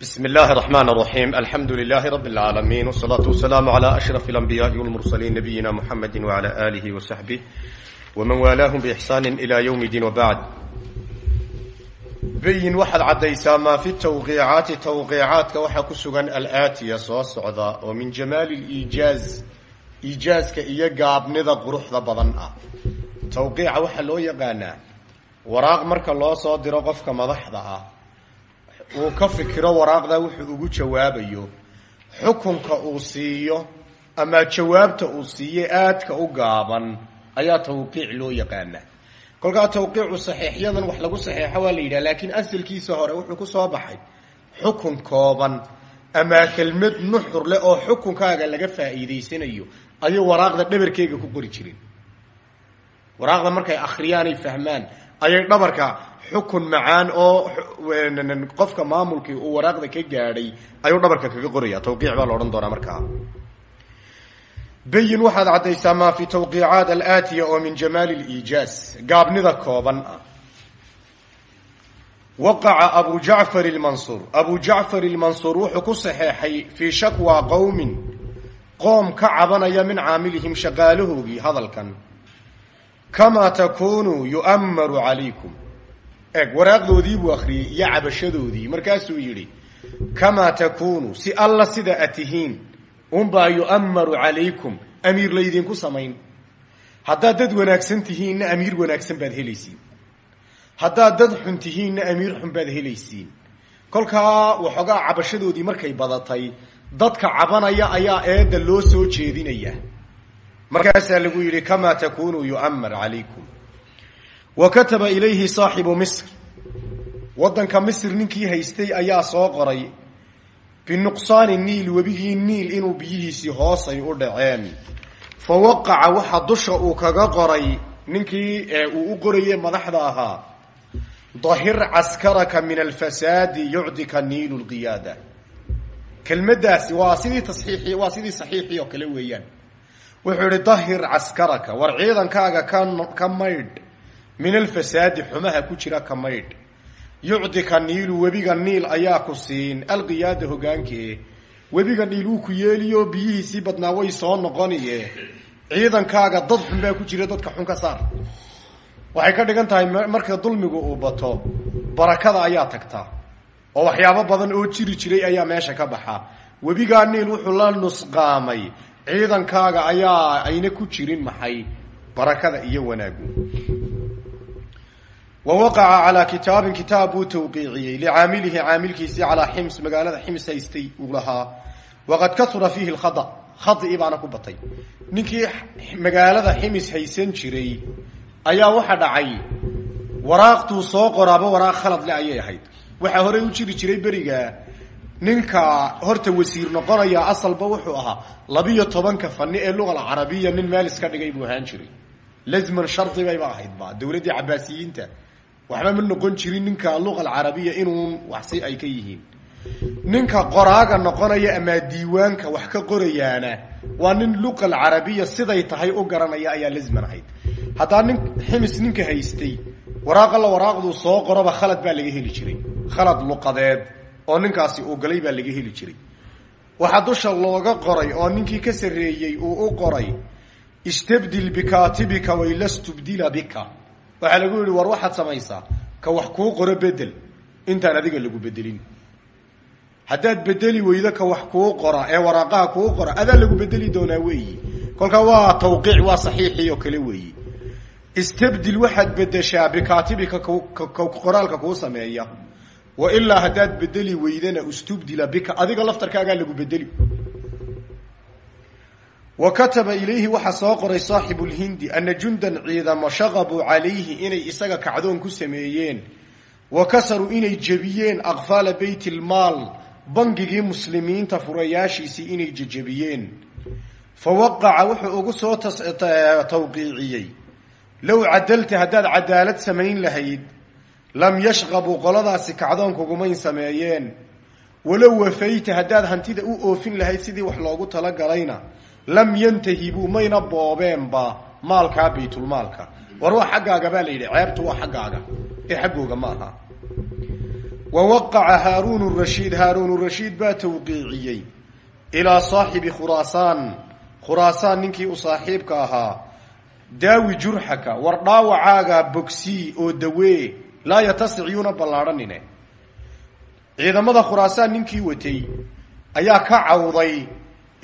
بسم الله الرحمن الرحيم الحمد لله رب العالمين والصلاة والسلام على أشرف الأنبياء والمرسلين نبينا محمد وعلى آله وصحبه ومن والاهم بإحسان إلى يوم الدين وبعد بين واحد عديسا ما في التوقيعات توقيعات وحا كسغن الآتية سوى الصعداء ومن جمال الإيجاز إيجاز كإيا قاب نذا قروح ذا بضن توقيع وحا لو يقانا وراغ مركا الله صادر قفك مضحضها uu ka fikiro waraaqda wuxuu ugu jawaabayo. Xukunka uu siiyo ama jawaabta uu siiye aadka u gaaban ayaa tawqiic loo yaqaana kolkaa tawqiicu saxiixyadan wax lagu saxeexo waa la yidhaha laakiin asalkiisa hore wuxuu ku soo baxay xukun kooban ama kelmad nuxur leh oo xukunkaaga laga faa'iidaysanayo ayay waraaqda dhabarkeyga ku qori jireen waraaqda markay akhriyaanay fahmaan ayay dhabarka xukun macaan oo qofka maamulkii uu waraaqda ka gaadhay ayuu dhabarka kaga qoraya tawqiic baa la odhan doonaa markaa bayin waxaad caddaysaa maa fi tawqiicaat alaatiya oo min jamaali liijaaz gaabnida kooban. Ah abu jacfar lmansuur abu jacfar ilmansuur wuxuu ku saxeexay fii shakwa qowmin qoom ka cabanaya min caamilihim shaqaalahoogii hadalkan. Kamaa takunuu yu'ammaru calaykum eeg waraaqdoodii buu akhriyey iyo cabashadoodii. Markaasuu yidhi kamaa takuunu si alla sida ad tihiin unbaa yu'ammaru calaykum amiir laydinku samayn. Haddaad dad wanaagsan tihiinna amiir wanaagsan baad helaysiin. Haddaad dad xun tihiinna amiir xun baad helaysiin. Kolkaa waxoogaa cabashadoodii markay badatay dadka cabanaya ayaa eedda loo soo jeedinaya. Markaasaa lagu yidhi kamaa takunuu yu'ammar calaykum wa kataba ilayhi saaxibu misr. Waddanka misr ninkii haystay ayaa soo qoray. Binuqsaani niil webigii niil inuu biyihiisii hoosay u dhaceen. Fa waqaca waxa dusha uu kaga qoray ninkii uu u qoraye madaxda ahaa. Dahir caskaraka min alfasaadi yucdika niilu lqiyaada kelmaddaasi waa sidii tasxiixi waa sidii saxiixii oo kale weeyaan. Wuxuu ihi dahir caskaraka war ciidankaaga ka ka maydh min alfasaadi xumaha ku jira ka maydh yucdika niilu webiga niil ayaa ku siin alqiyaada hogaankee webiga niil uu ku yeeliyo biyihiisii badnaa way soo noqoniye ciidankaaga dad xun baa ku jira dadka xun ka saar waxay ka dhigan tahay marka dulmigu uu bato barakada ayaa tagtaa oo waxyaabo badan oo jiri jiray ayaa meesha ka baxa webigaa niil wuxuu la nusqaamay ciidankaaga ayaa ayna ku jirin maxay barakada iyo wanaagu wa waqaca calaa kitaabin kitaab buu tawqiiciyey licaamilihi caamilkiisii calaa xims magaalada xims haystay uu lahaa waqad kasura fiihi lkhada khadii baana ku batay ninkii magaalada ximis haysan jiray ayaa waxa dhacay waraaqtuu soo qoraaba waraaq khalad le ayay ahayd waxaa horey u jiri jiray beriga ninka horta wasiir noqonaya asalba wuxuu ahaa labiyo tobanka fani ee luga alcarabiya nin meel iska dhigay buu ahaan jiray lazman shardi bayba ahaydba dowladdii cabaasiyiinta waxba ma noqon jirin ninka luga alcarabiya inuun waxsi ay ka yihiin. Ninka qoraaga noqonaya amaa diiwaanka wax ka qorayaana waa nin luqa alcarabiya siday tahay u garanaya ayaa lazman ahayd. Haddaa nin ximis ninka haystay waraaqalla waraaqduu soo qoraba khalad baa laga heli jiray. Khalad luqadeed oo ninkaasi uu galay baa laga heli jiray. Waxaa dusha looga qoray oo ninkii ka sarreeyey uu u qoray istabdil bikaatibika waylastubdila bika waxaa lagu yihi war waxaad samaysaa ka wax kuu qoro bedel intaan adiga lagu bedelin haddaad bedeli weydo ka wax kuu qora ee waraaqaha kuu qora adaa lagu bedeli doonaa weeyi. Kolkaa waa tawqiic waa saxiixii oo kale weeyi. Istabdil waxaad bedeshaa bikaatibika qoraalka kuu sameeya. Wa ilaa haddaad bedeli weydana istubdila bika adiga laftarkaagaa lagu bedeli wa kataba ilayhi waxaa soo qoray saaxibu lhindi ana jundan ciidamo shaqabuu calayhi inay isaga kacdoon ku sameeyeen. Wa kasaruu inay jebiyeen aqfaala beyt lmaal bangigii muslimiinta furayaashiisii inay jejebiyeen. Fa waqaca wuxuu ugu soo tawqiiciyey. Low cadalta haddaad cadaalad samayn lahayd lam yashqabuu qoladaasi kacdoonkugumayn sameeyeen. Walow wafayta haddaad hantida u oofin lahayd sidii wax loogu talagalayna lam yantahibuu mayna boobeenba maalkaa baytulmaalka. War waa xaggaaga baa la yidhi ceebtu waa xaggaaga ee xaggooga ma aha. Wa waqaca haaruun rashiid haaruun rashiid baa tawqiiciyey ilaa saaxibi khuraasaan khuraasaan ninkii u saaxiibka ahaa daawi jurxaka war dhaawacaaga bogsii oo dawee laa yatasic yuuna ballaadhanine. Ciidamada khuraasaan ninkii watay ayaa ka cawday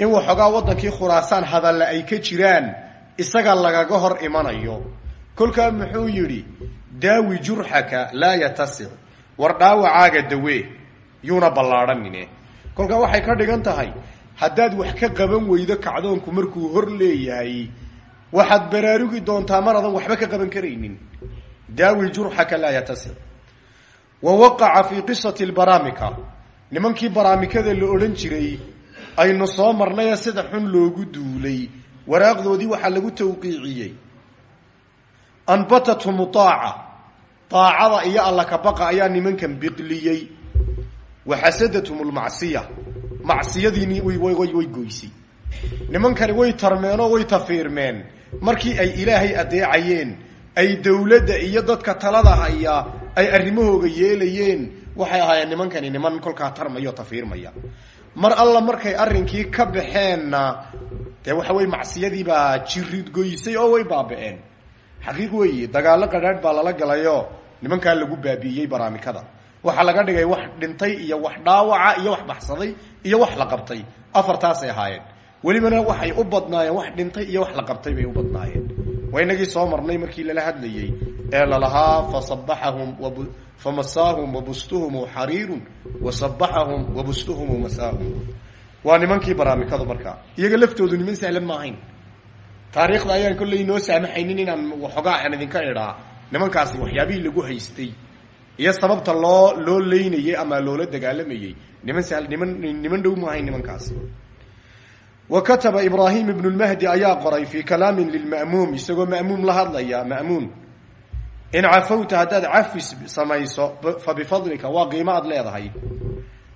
in waxoogaa waddankii khuraasaan hadalle ay ka jiraan isaga lagaga hor imanayo. Kolkaa muxuu yidhi daawi jurxaka laa yatasic war dhaawacaaga dawee yuuna ballaadhanine. Kolkaa waxay ka dhigan tahay haddaad wax ka qaban weydo kacdoonku markuu hor leeyahay waxaad baraarugi doontaa mar adan waxba ka qaban karaynin. Daawi jurxaka laa yatasic wa waqaca fii qisati lbaraamika nimankii baraamikada la odhan jiray aynu soo marnayee sida xun loogu duulay. Waraaqdoodii waxaa lagu tawqiiciyey. Anbatathum aaca aacada iyo alla kabaqa ayaa nimankan biqliyey. Waxasadathum lmacsiya macsiyadiini way goysay. Nimankani way tarmeenoo way tafiirmeen. Markii ay ilaahay adeecayeen ay dowladda iyo dadka talada haya ay arrimahooga yeelayeen waxay ahaayeen nimankani niman kolkaa tarmaya o tafiirmaya mar alla markay arrinkii ka baxeenna dee waxa weye macsiyadiibaa jirid goysay oo way baaba'een. Xaqiiq weeye dagaallo qadhaadh baa lala galayo nimankaa lagu baabi'iyey baraamikada waxaa laga dhigay wax dhintay iyo wax dhaawaca iyo wax baxsaday iyo wax la qabtay. Afartaasay ahaayeen. Welibana waxay u badnaayeen wax dhintay iyo wax la qabtay bay u badnaayeen waa inagii soo marnay markii lala hadlayey ee lalahaa fasabaxahum famasaahum wabustuhum xariirun wasabaxahum wabustuhum masaahum waa nimankii baraamikadu markaa iyaga laftoodu niman sahlan ma ahayn. Taariikhda ayaan kolley inoo saamaxaynin inaan waxoogaa aan idinka idhaa. Nimankaasi waxyaabihii lagu haystay iyo sababta loo loo leynayey ama loola dagaalamayey niman sahal niman niman dhow ma ahayn nimankaasi wa kataba ibraahim ibnu lmahdi ayaa qoray fii kalaamin lilma'muum isagoo ma'muum la hadlaya ma'muun in cafawta haddaad cafis samayso fa bifadlika waa qiimo aad leedahay.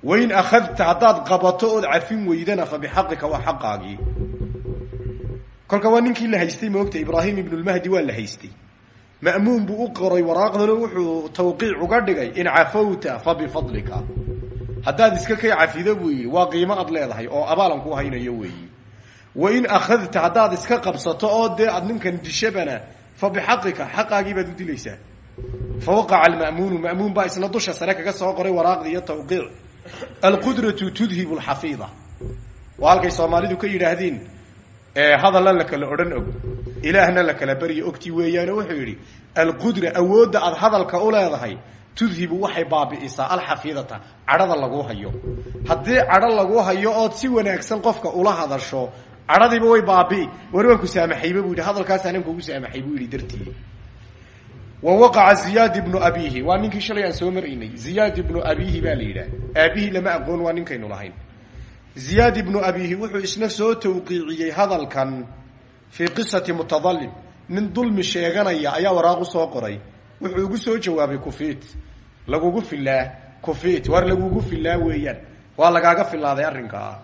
Wain akhadta haddaad qabato ood cafin weydana fa bixaqika waa xaqaagii. Kolka waa ninkii la haystay moogta ibraahim ibnu lmahdi waa la haystay. Ma'muun buu u qoray waraaqdana wuxuu tawqiic uga dhigay in cafawta fa bifadlika haddaad iska kay cafido buu yidhi waa qiimo aad leedahay oo abaalan ku haynayo weeyi. Wain akhadta haddaad iska qabsato oo dee aad ninkan dishabana fa bixaqika xaqaagii baad u dilaysaa. Fa waqaca alma'muunu ma'muun baa isna dusha sare kaga soo qoray waraaqdii iyo tawqiic. Alqudratu tudhibu alxafiida. Waa halkay soomaalidu ka yidhaahdeen hadalla la kala odhan og. Ilaahna la kala barya ogti weeyaano wuxuu yidhi alqudra awoodda aad hadalka u leedahay tudhibu waxay baabi'isaa alxafiidata cadhada lagu hayo. Haddii cadho lagu hayo ood si wanaagsan qofka ula hadasho cadhadiiba way baabi'i war waan ku saamaxayba buu yidhi hadalkaas anaan kugu saamaxay buu yidhi dartii. Wa waqaca ziyaad ibnu abihi waa ninkii shalay aan soo maraynay. Ziyaad ibnu abihi baa la yidhaah. Aabihii lama aqoon waa ninkaynu lahayn. Ziyaad ibnu abihi wuxuu isna soo tawqiiciyey hadalkan fii qisati mutadalim nin dulmi sheeganaya ayaa waraaq soo qoray. Wuxuu ugu soo jawaabay kufiit lagugu filaa kufiit war lagugu filaa weeyaan. Waa lagaaga filaaday arrinkaa.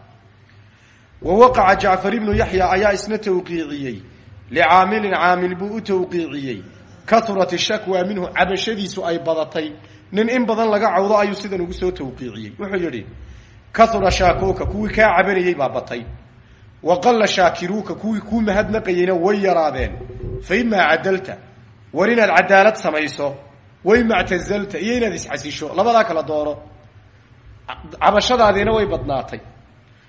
Wa waqaca jacfar ibnu yaxya ayaa isna tawqiiciyey. Licaamilin caamil buu u tawqiiciyey. Kahurat shakwa minhu cabashadiisu ay badatay. Nin in badan laga cawdo ayuu sidan ugu soo tawqiiciyey. Wuxuu yidhi kahura shaakuuka kuwii kaa cabanayey baa batay. Wa qalla shaakiruuka kuwii kuu mahadnaqayeyna way yaraadeen. Fa imaa cadalta war inaad cadaalad samayso waima actazalta iyo inaad isxasisho labadaa kala dooro. Cabashadaadiina way badnaatay.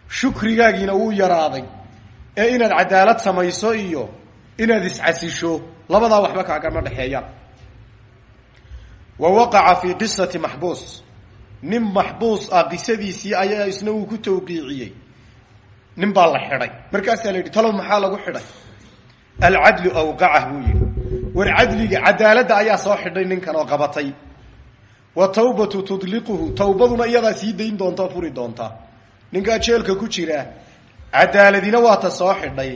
Shukrigaagiina wuu yaraaday. Ee inaad cadaalad samayso iyo inaad isxasisho labadaa waxba kaagama dhexeeyaan wa waqaca fii qisati maxbuus. Nin maxbuus ah qisadiisii ayaa isna uu ku tawqiiciyey. Nin baa la xidhay. Markaasaa la yidhi talow maxaa lagu xidhay? Alcadlu awqacah buu yidhi war cadliga cadaaladda ayaa soo xidhay ninkan oo qabatay. Wa tawbatu tudliquhu tawbaduna iyadaa sii dayn doonta o furi doonta ninkaa jeelka ku jira cadaaladina waata soo xidhay.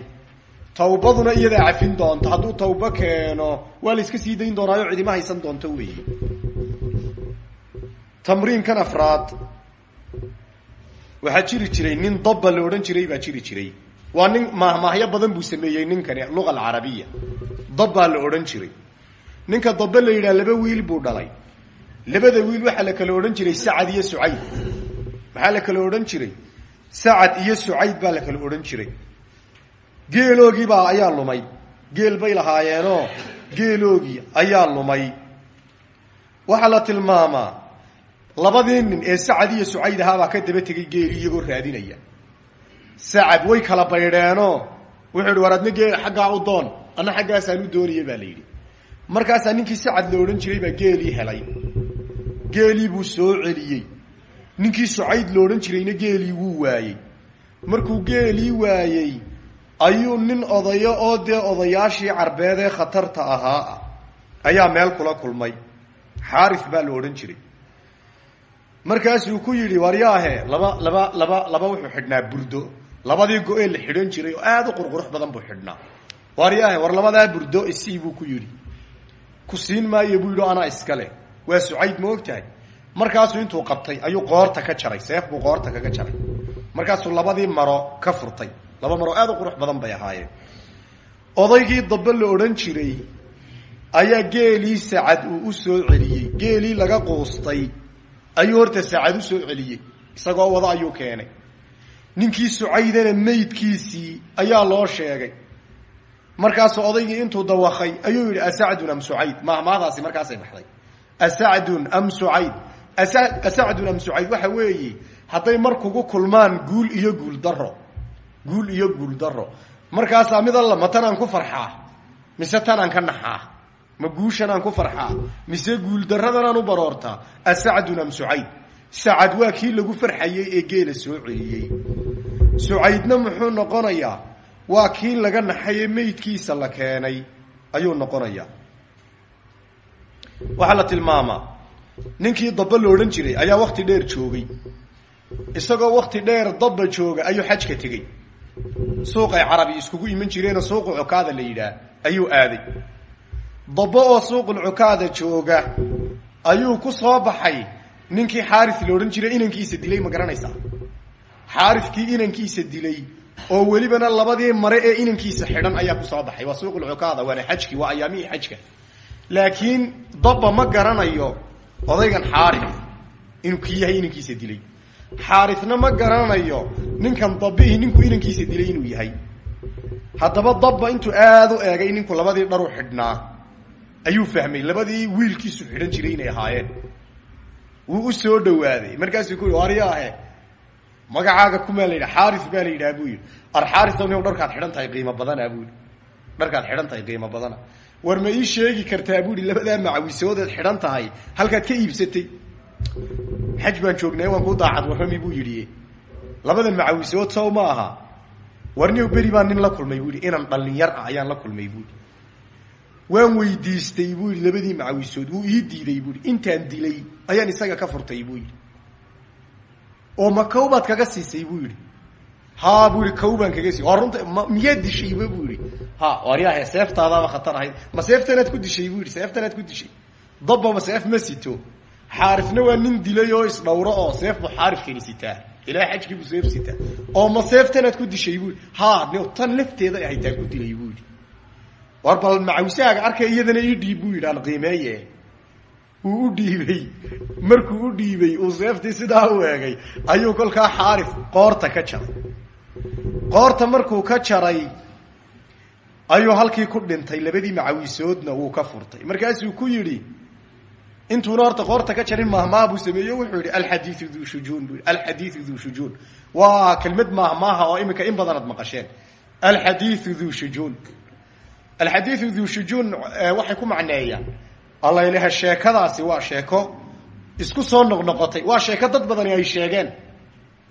Tawbaduna iyadaa cafin doonta hadduu tawbo keeno waa la iska sii dayn doonaayo cidima haysan doonto weeye tamriinkan afraad. Waxaa jiri jiray nin dabba la odhan jiray baa jiri jiray waa nin mahmaahyo badan buu sameeyey ninkani luga alcarabiya. Dabbaa la odhan jiray. Ninka dabbe la yidhaha laba wiil buu dhalay. Labada wiil waxaa la kala odhan jiray sacad iyo sucayd. Maxaa la kala odhan jiray sacad iyo sucayd baa la kala odhan jiray. Geeloogiibaa ayaa lumay. Geel bay lahaayeenoo geeloogii ayaa lumay. Waxaa la tilmaamaa labadii nin ee sacad iyo sucayd ahaabaa ka daba tegay geeli iyagoo raadinaya sacad way kala baydheenoo wuxuu ihi war adna geel xaggaa u doon anna xaggaasaan u doonaya baa la yidhi. Markaasaa ninkii sacad la odhan jiray baa geelii helay. Geelii buu soo celiyey. Ninkii sucayd la odhan jirayna geelii wuu waayey. Markuu geelii waayey ayuu nin odayo oo dee odayaashii carbeed ee khatarta ahaa ayaa meel kula kulmay. Xaarif baa la odhan jiray. Markaasuu ku yidhi waryaahe laba laba laba laba wuxuu xidhnaa burdo labadii go-ee la xidhan jiray oo aada u qurqurux badan buu xidhnaa. Waryaahe war labadaa burdo isii buu ku yidhi. Ku siin maayo buu yidhi o anaa iska leh. Waa sucayd ma og intuu qabtay ayuu qoorta ka jaray. Seef buu qoorta kaga jaray. Markaasuu labadii maro ka furtay. Laba maro aada u qurux badan bay ahaayeen. Odaygii dambe la odhan jiray ayaa geelii sacad uu u soo celiyey. Geelii laga quustay ayuu horta sacad u soo celiyey. Isagoo wada ayuu keenay ninkii sucaydana meydkiisii ayaa loo sheegay. Markaasuu odaygii intuu dawakay ayuu yidhi asacdun am sucayd? Mahmaadaasi markaasay baxday. Asacdun am sucayd. Asacdun am sucayd waxa weeye hadday mar kugu kulmaan guul iyo guul daro guul iyo guul daro markaasaa mid alla ma tanaan ku farxaa? Mise tanaan ka naxaa? Ma guushanaan ku farxaa? Mise guul daradanaan u baroortaa? Asacdun am sucayd sacad waa kii lagu farxayey ee geela soo celiyey sucaydna muxuu noqonayaa waa kii laga naxaye meydkiisa la keenay ayuu noqonayaa. Waxaa la tilmaamaa ninkii dabba la jiray ayaa wakti dheer joogay. Isagoo wakti dheer dabba jooga ayuu xajka tegey suuqay carabi iskugu iman jireenoo suuqu cukaada la yidhaah ayuu aaday. Dabbo oo suuqul cukaada jooga ayuu ku soo baxay ninkii xaaris la odhan jiray inankiisa dilay ma garanaysaa? Xaariskii inankiisa dilay oo welibana labadii mare ee inankiisa xidhan ayaa ku soo baxay. Waa suuqul cukaada waana xajki waa ayaamihii xajka. Laakiin dabba ma garanayo odaygan xaaris inuu kii yahay inankiisa dilay. Xaarisna ma garanayo ninkan dabbihii ninkuu inankiisa dilay inuu yahay. Haddaba dabba intuu aada u eegay ninku labadii dharu xidhnaa ayuu fahmay. Labadii wiilkiisu xidhan jiray inay ahaayeen wuu u soo dhawaaday markaasuu ku yidhi waryaahe magacaaga kumaa la yidhaha xaaris baa la yidhaha buu yidhi. Ar xaaris ni dharkaad xidhan tahay qiimo badana buu yidhi. Dharkaad xidhan tahay qiimo badana. War ma ii sheegi kartaa buu yidhi. Labadaa macawisoodeed xidhan tahay halkaad ka iibsatay. Xaj joognay waan ku daacad warrami buu yidhi. Labadan macawisood sow ma aha. Warniw beri baan nin la kulmay buu yidhi. Inan dhalinyar ah ayaan la kulmay buu waan weydiistay buu labadii macawisood wuu ii diiday buu intaan dilay ayaan isaga ka furtay buu yidhi. Oo ma kow baad kaga siisay buu yidhi. Ha buu yidhi kaga siiyey waa runta ma buu yidhi. Ha waryaahe seeftaadaaba khatar ahayd. Ma seeftanaad ku dishay buu yidhi seeftanaad ku dishay. Dabbaba seef ma sito. Xaarifna waa nin dilay oo isdhawro oo seef buu xaarifkani sitaa. Ilaa xajkii buu seef sitaa. Oo ma seeftanaad ku dishay buu yidhi. Ha tan lafteeda ahaytaan ku dilay buu yidhi war bal macawisahaaga arkay iyadana ii dhiib buu yidhi aan qiimeeye uu u dhiibay. Markuu u dhiibay uu seeftii sidaa u eegay ayuu kolkaa xaarif qoorta ka jaray. Qoorta markuu ka jaray ayuu halkii ku dhintay labadii macawisoodna wuu ka furtay. Markaasuu ku yidhi intuuna horta qoorta ka jarin mahmaha buu sameeye wuxuu yihi alxadiiu duu shujuun bu alxadiiu duu shujuun. Waa kelmad mahmaaha oo iminka in badanaad maqasheen. Alxadiiu duu shujuun alxadiiu duu shujuun waxay ku macneeyaan allaylehe sheekadaasi waa sheeko isku soo noqnoqotay waa sheeko dad badani ay sheegeen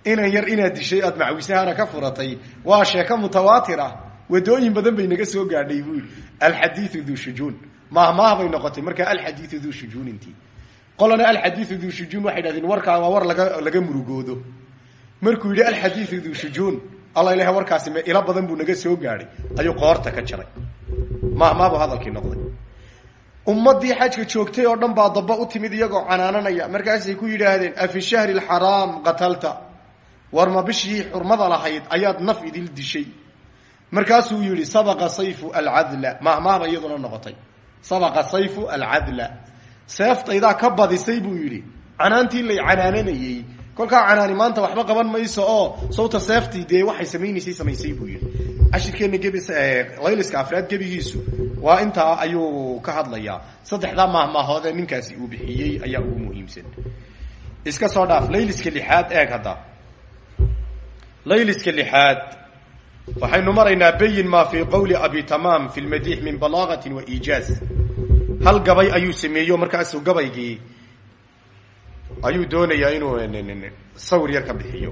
inan yar inaad dishay aad macawisahana ka furatay waa sheeko mutawaatir ah wadooyin badan bay naga soo gaadhay yidhi alxadiiu duu shujuun mahmaah bay noqotay markaa alxadiiu duu shujuunintii qolana alxadiiu duu shujuun waxay dhahdeen warkaa waa war laga laga murugoodo markuu yidhi alxadiiu duu shujuun allaylehe warkaasi ilo badan buu naga soo gaadhay ayuu qoorta ka jaray mahmaah buu hadalkii noqday. Ummadii xajka joogtay oo dhan baa daba u timid iyagoo canaananaya. Markaasay ku yidhaahdeen afi shahri lxaraam qatalta. War ma bishii xurmada lahayd ayaad naf idil dishay. Markaasuu yihi sabaqa sayfu alcadla mahmaahba iyaduna noqotay. Sabaqa sayfu alcadla seeftaydaa ka badisay buu yidhi. Canaantii lay canaananayey. Kolkaa canaani maanta waxba qaban mayso oo sawta seeftii dee waxay samaynaysay samaysay buu yidhi cashirkeenna gebi layliska afraad gebigiisu waa intaa ayuu ka hadlayaa. Saddexdaa maahmaahoodee ninkaasi uu bixiyey ayaa ugu muhiimsan. Iska soo dhaaf layliska lixaad eeg hadda. Layliska lixaad waxaynu maraynaa bayin maa fii qowli abi tamaam fi lmadiix min balaagatin wa iijaaz hal gabay ayuu sameeyo markaasuu gabaygii ayuu doonayaa inuu sawir yar ka bixiyo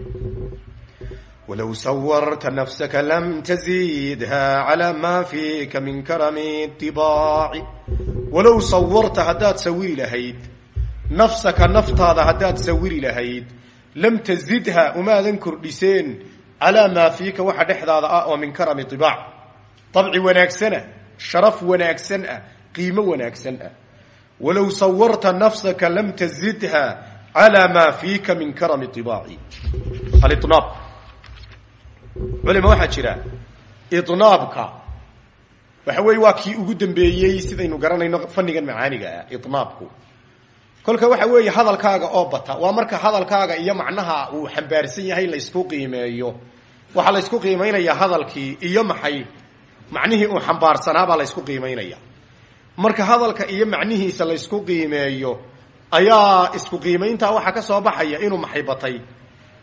wlow sawrta nafska lam tziidha alىa ma fiika min karami iaaci walow sawarta haddaad sawiri lahayd nafsaka naftaada haddaad sawiri lahayd lam tazidha umaadan kordhiseen calaa maa fiika waxa dhexdaada ah oo min karami ibaac dabci wanaagsanah sharaf wanaagsan ah qiimo wanaagsan ah walow sawarta nafsaka lam tazidha calaa maa fiika min karami ibaaci culima waxaa jira inaabka waxa weeye waa kii ugu dambeeyey sidaynu garanayno fannigan macaaniga ah inaabku kolka waxa weeye hadalkaaga oo bata waa marka hadalkaaga iyo macnaha uu xambaarsan yahay laysku qiimeeyo. Waxaa laysku qiimaynayaa hadalkii iyo maxay macnihii uu xambaarsanaabaa laysku qiimaynaya marka hadalka iyo macnihiisa laysku qiimeeyo ayaa isku qiimayntaa waxaa ka soo baxaya inuu maxay batay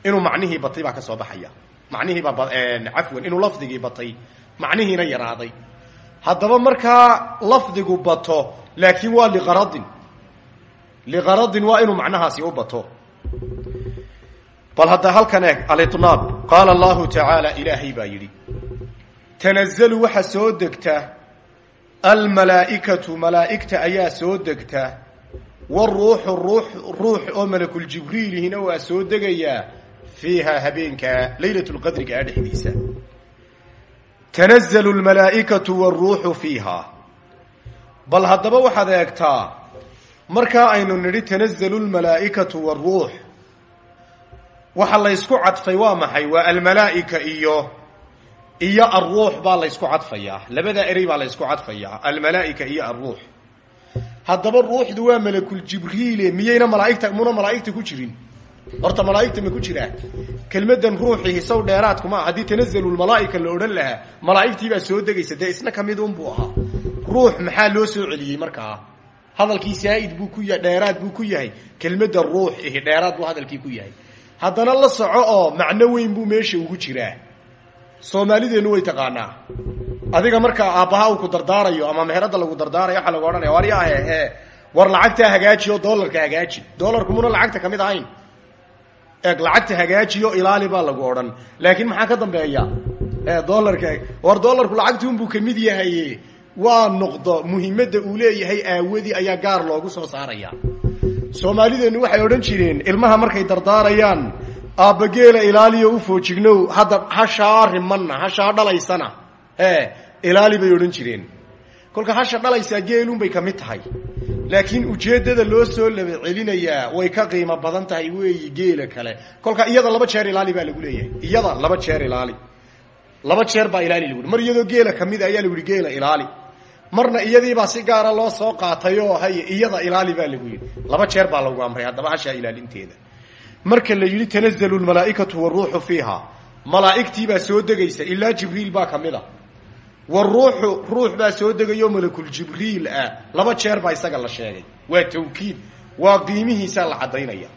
inuu macnihii batay baa ka soo baxaya macnihiibaa cafwan inuu lafdigii batay macnihiina yaraaday. Haddaba markaa lafdigu bato laakiin waa liqaradin. Liqaradin waa inuu macnahaasi u bato. Bal hadda halkan eeg alinaab qaala allahu tacaala ilaahay baa yidhi tanazalu soo degta almalaa'ikatu malaa'igta ayaa soo degta waruuxu ruux ruux oo malakuljibriilihina waa soo degayaa fiiha habeenka laylat lqadriga a dhexdiisa. Tanazalu lmalaa'ikatu waruuxu fiiha. Bal haddaba waxaad eegtaa markaa aynu nidhi tanazalu lmalaa'ikatu waruux waxa laysku cadfay waa maxay? Waa almalaa'ika iyo iyo alruux baa laysku cadfayaa. Labada erey baa laysku cadfayaa. Almalaa'ika iyo alruux haddaba ruuxdu waa malakuljibriile miyayna malaaigta muna malaa'igta ku jirin horta malaa'igta ma ku jiraa kelmadan ruuxii hisaw dheeraadkuma haddii tanazalu lmalaa'ika la odhan lahaa malaa'igtii baa soo degaysa. Dee isna ka mid unbuu ahaa. Ruux maxaa loo soo celiyey markaa? Hadalkii saa'id buu ku yahay dheeraad buu ku yahay. Kelmadda ruux ihi dheeraad buu hadalkii ku yahay. Haddana la soco oo macno weyn buu meesha ugu jiraa. Soomaalideennu way taqaanaa. Adiga markaa aabbaha uu ku dardaarayo ama meherada lagu dardaarayo waxaa lagu odhanaya war yaahe e war lacagtaa hagaaji oo doolarka hagaaji. Doolarku muna lacagta ka mid ahayn eeg lacagta hagaajiyo ilaali baa lagu odhan. Laakiin maxaa ka dambeeya? E doolarka war doolarku lacagtuunbuu ka mid yahay. Waa noqdo muhiimadda uu leeyahay aawadii ayaa gaar loogu soo saaraya. Soomaalideennu waxay odhan jireen ilmaha markay dardaarayaan aabbageela ilaaliyo u foojignow. Hadda hashaa rimanna hashaa dhalaysana. E ilaali bay odhan jireen. Kolka hasha dhalaysaa geelunbay ka mid tahay laakiin ujeeddada loo soo laba celinayaa way ka qiimo badan tahay weeyi geela kale. Kolka iyada laba jeer ilaali baa lagu leeyahay. Iyada laba jeer ilaali. Laba jeer baa ilaali lagu mar iyadoo geela ka mid ayaa lagu yihi geela ilaali. Marna iyadiibaa si gaara loo soo qaatayoo hay iyada ilaali baa lagu yidhi. Laba jeer baa lagu amray haddaba hashaa ilaalinteeda. Marka la yidhi tanazalu lmalaa'ikatu waruuxu fiiha. Malaa'igtiibaa soo degaysa ilaa jibriil baa ka mid a waruuxu ruux baa soo degayo malakuljibriil ah. Laba jeer baa isaga la sheegay. Waa tawkiid waa qiimihiisaa la caddaynaya.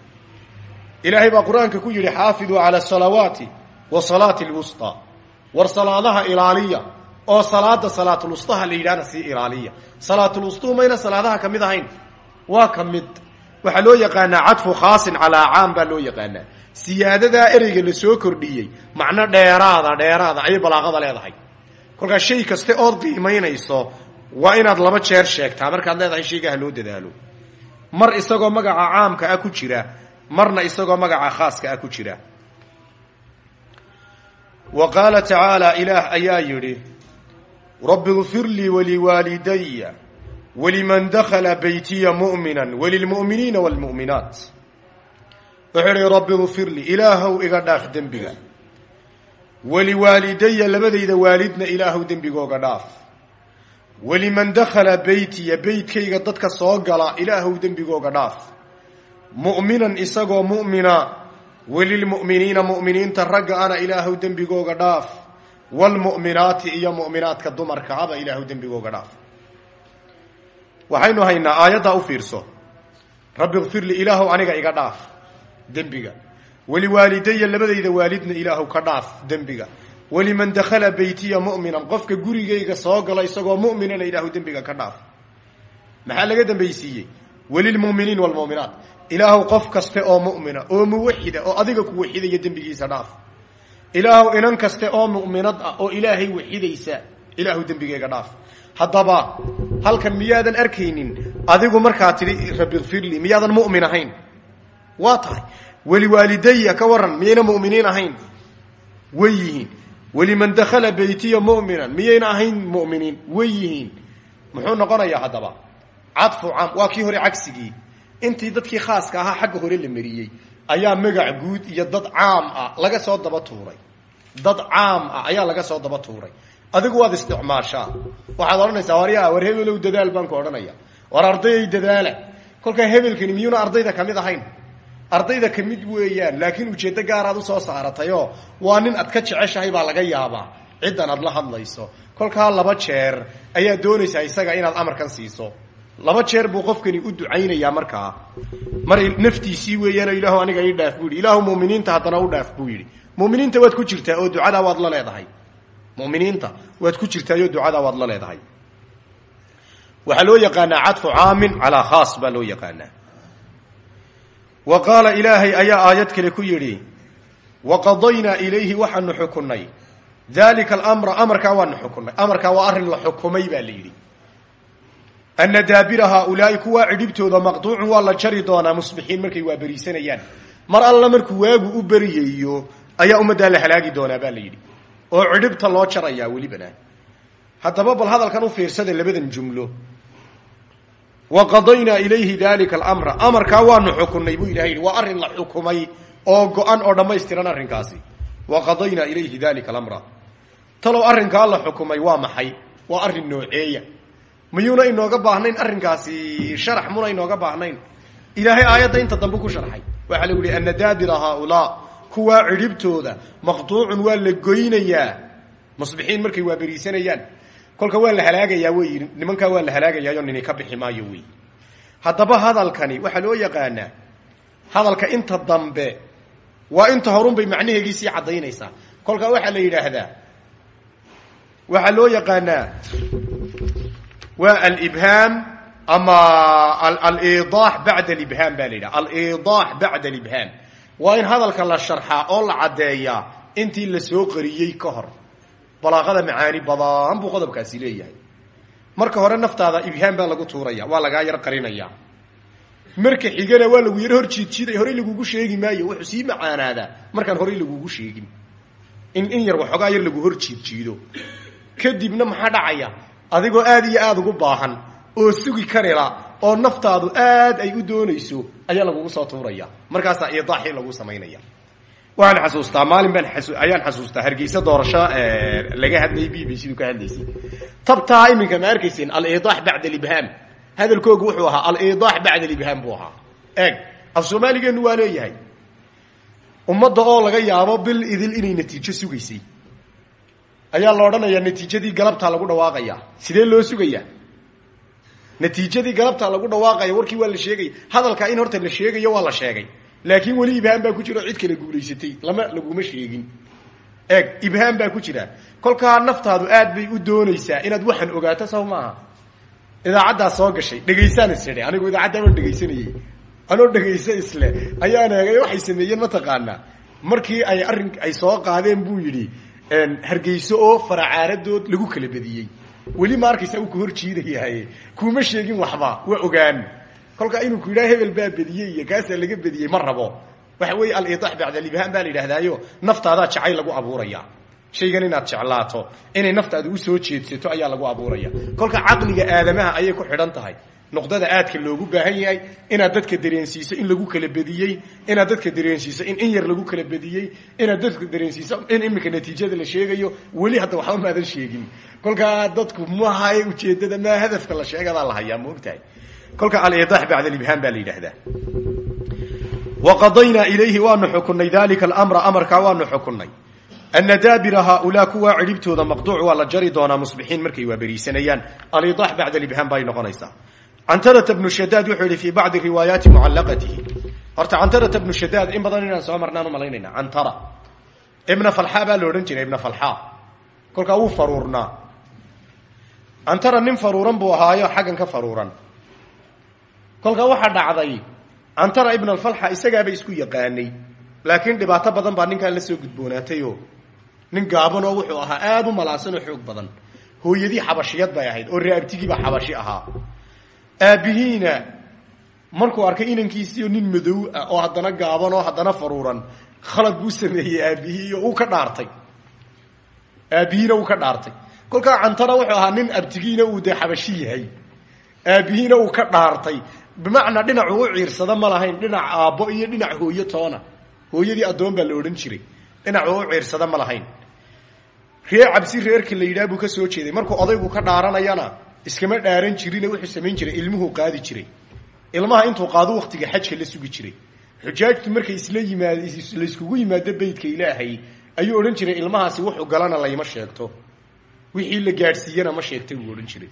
Ilaahay baa qur'aanka ku yidhi xaafiduu cala asalawaati wa salaati lwusطa war salaadaha ilaaliya oo salaada salaatulwustaha la yidhahna sii ilaaliya. Salaatulwustuu mayna salaadaha ka mid ahayn. Waa ka mid. Waxaa loo yaqaanaa cadfu khaasin calaa caam baa loo yaqaanaa. Siyaadadaa ereyga la soo kordhiyey macno dheeraada dheeraada ayay balaaqada leedahay kolkaas shay kaste ood qiimaynayso waa inaad laba jeer sheegtaa. Markaad leedahay shaygaha loo dadaalo mar isagoo magaca caamka ah ku jira marna isagoo magaca khaaska ah ku jira. Wa qaala tacaala ilaah ayaa yidhi rabbi gfir lii waliwaalidaya waliman dakhala baytiya mu'mina walilmu'miniina wاlmu'minaat wuxuu ihi rabbi gfir lii ilaahow iga dhaaf dembiga waliwaalidaya labadayda waalidna ilaahow dembigooga dhaaf. Weliman dakhala beytiya beytkayga dadka soo gala ilaahow dembigooga dhaaf. Mu'minan isagoo mu'mina welilmu'miniina mu'miniinta ragga ana ilaahow dembigooga dhaaf. Waalmu'minaati iyo mu'minaadka dumarka aba ilaahow dembigooga dhaaf. Waxaynu haynaa aayaddaa u fiirso. Rabbi kfir li ilaahow aniga iga dhaaf dembiga weliwaalidaya labadayda waalidna ilaahow ka dhaaf dembiga. Weliman dakhala beytiya mu'minan qofka gurigayga soo gala isagoo mu'minana ilaahu dembiga ka dhaaf. Maxaa laga dambaysiiyey? Welilmu'miniin waalmu'minaat ilaahow qof kaste oo mu'mina oo muwaxida oo adiga ku waxidaya dembigiisa dhaaf. Ilaahow inan kaste oo mu'minad ah oo ilaahay waxidaysa ilaahu dembigeyga dhaaf. Haddaba halkan miyaadan arkaynin adigu markaa tidhi rabbi kfirlii miyaadan mu'min ahayn? Waa tahay weliwaalidaya ka waran miyayna mu'miniin ahayn? Way yihiin. Weliman dakhala beytiya mu'minan miyayna ahayn mu'miniin? Way yihiin. Muxuu noqonayaa haddaba? Cadfu caam waa kii hore cagsigii. Intii dadkii khaaska ahaa xagga hore la mariyey. Ayaa magac guud iyo dad caam ah laga soo daba tuuray. Dad caam ah ayaa laga soo daba tuuray. Adigu waad isticmaashaa. Waxaad odhanaysaa waryaa war hebelow dadaal baan ku odhanaya war ardayay dadaala. Kolkaa hebelkani miyuuna ardayda ka mid ahayn ardayda ka mid weeyaan laakiin ujeeddo gaaraad u soo saaratayoo waa nin aad ka jeceshahay baa laga yaabaa. Ciddan aad la hadlayso. Kolkaa laba jeer ayaa doonaysaa isaga inaad amarkan siiso. Laba jeer buu qofkani u ducaynayaa markaa. Mar naftiisii weeyaanoo ilaahu aniga ii dhaaf buu yidhi. Ilaahu muminiinta haddana u dhaaf buu yidhi. Muminiinta waad ku jirtaa oo ducadaa waad la leedahay. Muminiinta waad ku jirtaayoo ducadaa waad la leedahay. Waxaa loo yaqaanaa cadfu caamin calaa khaas baa loo yaqaanaa wa qaala ilaahay ayaa aayad kale ku yidhi wa qadaynaa ilayhi waxaanu xukunnay. Dalika alamra amarkaa waanu xukunnay. Amarkaa waa arrin la xukumay baa la yidhi. Ana daabira haaulaai kuwaa cidhibtooda maqduucun waa la jari doonaa musbixiin markay waa beriisanayaan mar alla markuu waagu u beriyayo ayaa ummaddaa la halaagi doonaa baa la yidhi. Oo cidhibta loo jarayaa welibana haddaba bal hadalkan u fiirsada labadan jumlo wa qadaynaa ilayhi dalika alamra amarkaa waanu xukunnay buu ilahay yidhi waa arrin la xukumay oo go-an oo dhammaystiran arrinkaasi wa qadaynaa ilayhi dalika alamra talow arrinkaa la xukumay waa maxay waa arrin nooceeya miyuuna inooga baahnayn arrinkaasi sharax muna inooga baahnayn ilaahay aayadda inta dambe ku sharxay waxaa lagu yihi ana daabira haaulaa kuwaa cidhibtooda maqduucun waa la goynayaa musbixiin markay waa beriisanayaan kolka waa la halaagayaa wey nimankaa waa la halaagayaayo nini ka bixi maayo wey haddaba hadalkani waxaa loo yaqaanaa hadalka inta dambe waa inta horun bay macnaheegiisii caddaynaysaa. Kolkaa waxaa la yidhaahdaa waxaa loo yaqaanaa waa alibhaam ama aliidaax bacda alibhaam baa la yidhaha. Aliidaax bacda alibhaam. Waa in hadalka la sharxaa oo la caddeeyaa intii la soo qariyey ka hor balaaqada macaani badan buu qodobkaasi leeyahay. Marka hore naftaada ibhaam baa lagu tuuraya waa lagaa yar qarinaya. Marka xigana waa lagu yar hor jiidjiiday horey lagugu sheegi maayo wuxuu sii macaanaadaa. Markaan horey lagugu sheegin. In in yar waxoogaa yar lagu hor jiidjiido. Kadibna maxaa dhacaya? Adigoo aad iyo aada ugu baahan oo sugi karila oo naftaadu aad ay u doonayso ayaa lagugu soo tuuraya. Markaasaa idaaxii lagu samaynaya waxaan xasuustaa maalin baan ayaan xasuustaa hargeysa doorasho laga hadlayay b b siduu ka hadlaysay tabtaa iminka ma arkayseen aliidaax bacda alibhaam hadalkoogu wuxuu ahaa aliidaax bacda alibhaam buu ahaa. Eeg af soomaaligeenu waa leeyahay. Ummadda oo laga yaabo bil idil inay natiijo sugaysay. Ayaa la odhanayaa natiijadii galabtaa lagu dhawaaqaya. Sidee loo sugayaa? Natiijadii galabtaa lagu dhawaaqaya warkii waa la sheegaya hadalkaa in horta la sheegayo waa la sheegay laakiin weli ibhaam baa ku jira oo cid kale guulaysatay lama laguma sheegin. Eeg ibhaam baa ku jira. Kolkaa naftaadu aad bay u doonaysaa inaad waxaan ogaato saw maaha. Idaacaddaa soo gashay dhegaysaan isdhe anigu idaacaddaa baan dhegaysanayey anoo dhegaysa isle ayaan eegay waxay sameeyeen mataqaanaa markii ay arrin ay soo qaadeen buu yidhi hargeyso oo faracaaradood lagu kala bediyey weli ma arkaysa ku hor jiidayahay. Kuuma sheegin waxba waa ogaan kolkaa inuu ku yidhaha hebel baa bediyey iyo kaasaa laga bediyey ma rabo. Waxa weeye alidaax bacda alibhaam baa la yidhahdaayo naftaadaa jacayl lagu abuuraya. Shaygan inaad jeclaato inay naftaada u soo jeedsato ayaa lagu abuuraya. Kolka caqliga aadamaha ayay ku xidhan tahay. Nuqdada aadka loogu baahan yahay inaad dadka dareensiiso in lagu kala bediyey inaad dadka dareensiiso in in yar lagu kala bediyey inaad dadka dareensiiso in imika natiijada la sheegayo weli hadda waxba maadan sheegin. Kolkaa dadku mahaye ujeedada maa hadafka la sheegadaa la hayaa ma ogtahay kolka alidax bacda libhaan baa la yidhaahdaa. Waqadaynaa ilayhi waanu xukunay dalika alamra amarkaa waanu xukunay ana daabira haaulaa kuwaa cidhibtooda maqduuc waa la jari doonaa musbixiin markay waaberiisanayaan alidax bacda libhaan bay noqonaysaa. Cantarata bnu shadaad wuxuu yihi fi bacdi riwaayaati mucallaqatihi. Horta cantarata bnu shadaad in badan inaan soo marnaan umalaynayna cantara. Ibna falxa baa la odhan jiray ibna falxa kolkaa wuu faruurnaa. Cantara nin faruuran buu ahaayo xaggan ka faruuran kolkaa waxaa dhacday cantara ibn alfalxa isagaaba isku yaqaanay. Laakiin dhibaato badan baa ninkaan la soo gudboonaatayo nin gaabanoo wuxuu ahaa aada u malaasan oo xoog badan. Hooyadii xabashiyad bay ahayd oo reabtigiibaa xabashi ahaa. Aabbihiina markuu arkay inankiisiio nin madow ah oo haddana gaaban oo haddana faruuran khalad buu sameeyey aabbihii uu ka dhaartay. Aabbihiina uu ka dhaartay. Kolkaa cantara wuxuu ahaa nin abtigiina uu dee xabashi yahay. Aabbihiina uu ka dhaartay bimacnaa dhinacuu u ciirsada ma lahayn dhinac aabbo iyo dhinac hooyo toona. Hooyadii addoon baa la odhan jiray. Dhinacuu u ciirsada ma lahayn. Reer cabsi la yidhaha ka soo jeeday. Markuu odaygu ka dhaaranayana iskama dhaaran jirine wuxuu samayn jiray ilmuhuu qaadi jiray. Ilmaha intuu qaado waktiga xajka la sugi jiray. Xujaajtu markay isla yimaad layskugu yimaado beytka ilaahay ayuu odhan jiray ilmahaasi wuxuu galana layma sheegto. Wixii la gaadhsiiyana ma sheegtay buu odhan jiray.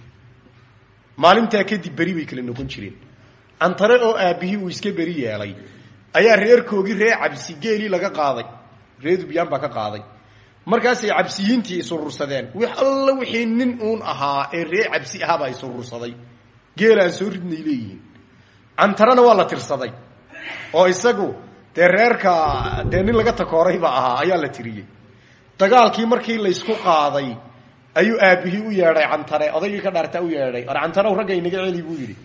Maalintaa kadib beri bay kala noqon jireen cantare oo aabbihii uu iska beri yeelay ayaa reerkoogii reer cabsi geelii laga qaaday. Reer dubyaan baa ka qaaday. Markaasay cabsiyiintii isurursadeen wi alla wixii nin uun ahaa ee reer cabsi ahaabaa isurursaday geelaan soo ridnay leeyihiin. Cantarena waa la tirsaday. Oo isagu dee reerka dee nin laga takoorayba ahaa ayaa la tiriyey. Dagaalkii markii laysku qaaday ayuu aabbihii u yeedhay cantare odaygii ka dhaartaa u yeedhay. Or cantarew ragga inaga celi buu yidhi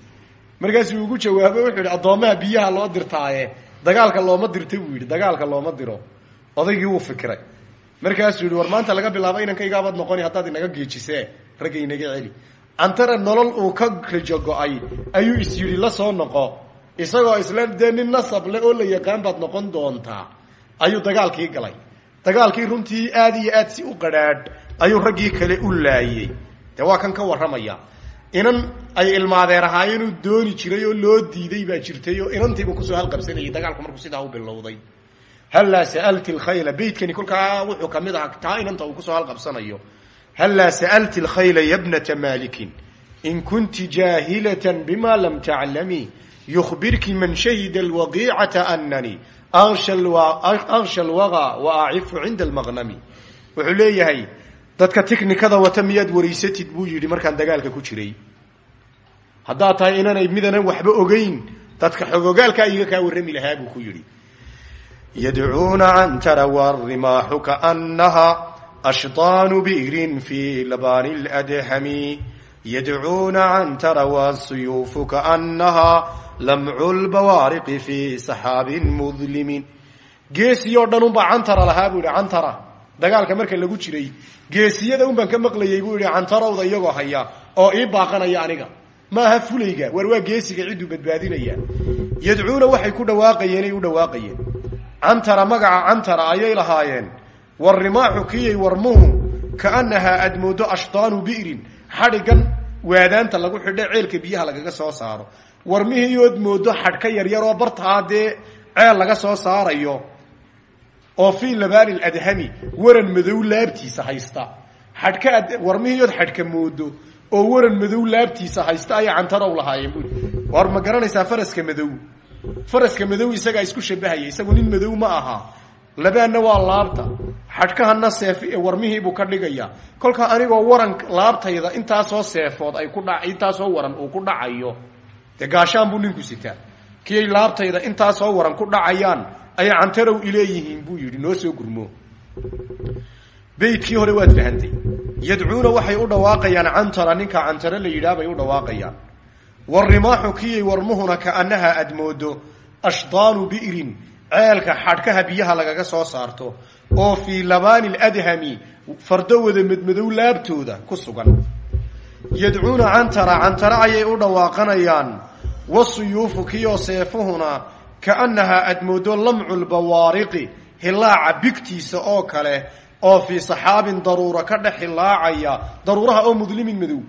markaasuu ugu jawaabo wuxuu yidhi addoommaha biyaha loo dirtaaye dagaalka looma dirta buu yidhi. Dagaalka looma diro. Odaygii wuu fikiray. Markaasuu yidhi war maanta laga bilaabo inankaygaabad noqoni haddaad inaga geejisee ragga inaga celi. Cantare nolol uu ka rajo go'ay ayuu is yidhi la soo noqo. Isagoo isla dee nin nasab le oo la yaqaan baad noqon doontaa ayuu dagaalkii galay. Dagaalkii runtii aad iyo aad si u qadhaadh ayuu raggii kale u laayey dee waa kan ka warramaya. Inan ay ilmaadeer ahaayeen uu dooni jiray oo loo diiday baa jirtay oo inantiiba ku soo halqabsanayay dagaalku markuu sidaa u bilowday. Hallaa sa'alti lkhayla beytkani kolkaa wuxuu ka mid ahaa taa inanta uu ku soo halqabsanayo. Hallaa sa'alti lkhayla yabnata malikin in kunti jaahilatan bima lam taclamii yukhbirki man shahida alwaqiicata anani aksha alwaga wa acifu cinda almaqnami wuxuu leeyahay dadka tiknikada wata miyaad waraysatid buu yidhi markaan dagaalka ku jiray haddaad tahay inanay midanan waxba ogeyn dadka xogogaalkaa iga kaa warrami lahaa buu ku yidhi. Yadcuuna cantara warimaaxu kaanaha ashطaanu bi'rin fi labani ladhami yadcuuna cantara wasuyuufu kaanaha lamcu lbawaariqi fi saxaabin mudlimin. Geesii oo dhan unbaa cantara lahaa buu yidhi cantara dagaalka marka lagu jiray geesiyada un ka maqlayay buu yidhi cantarowda iyagoo haya oo ii baaqanaya aniga maaha fulayga war waa geesiga cidduu badbaadinaya. Yadcuuna waxay ku dhawaaqayeen ay u dhawaaqayeen. Cantara magaca cantara ayay lahaayeen. Warimaaxu kiyay warmuhu kaanahaa aad mooddo ashtaanu bi'rin. Xadhigan waadaanta lagu xidho ceelka biyaha lagaga soo saaro. Warmihiiood mooddo xadhka yaryar oo bartaa dee ceel laga soo saarayo. Oo fii labaani ladhami waran madow laabtiisa haysta. Xadhka warmihiiood xadhka moodo oo waran madow laabtiisa haysta ayay cantarow lahaayeen buui war ma garanaysaa faraska madow? Faraska madow isagaa isku shabahaya isagu nin madow ma aha. Labaanna waa laabta. Xadhkahana seef warmihiibuu ka dhigaya. Kolkaa anigoo waran laabtayda intaasoo seefood ay ku dha intaasoo waran uu ku dhacayo. Dee gaashaan buu ninku sitaa. Kiyay laabtayda intaasoo waran ku dhacayaan ayay cantarow ileeyihiin buu yidhi noo soo gurmo beydkii hore waad fahantay yadcuuna waxay u dhawaaqayaan cantara ninka cantare la yidhaah bay u dhawaaqayaan. Warimaaxu kiyay warmuhuna kaanaha aad moodo ashdaanu bi'rin ceelka xadhkaha biyaha lagaga soo saarto oo fii labaani ladhami fardo wada madmadow laabtooda ku sugan. Yadcuuna cantara cantara ayay u dhawaaqanayaan. Wasuyuufu kiyoo seefuhuna kaannahaa aad mooddo lamcu lbawaariqi hilaaca bigtiisa oo kale oo fii saxaabin daruura ka dhex hilaacaya daruuraha oo mudlimin madow.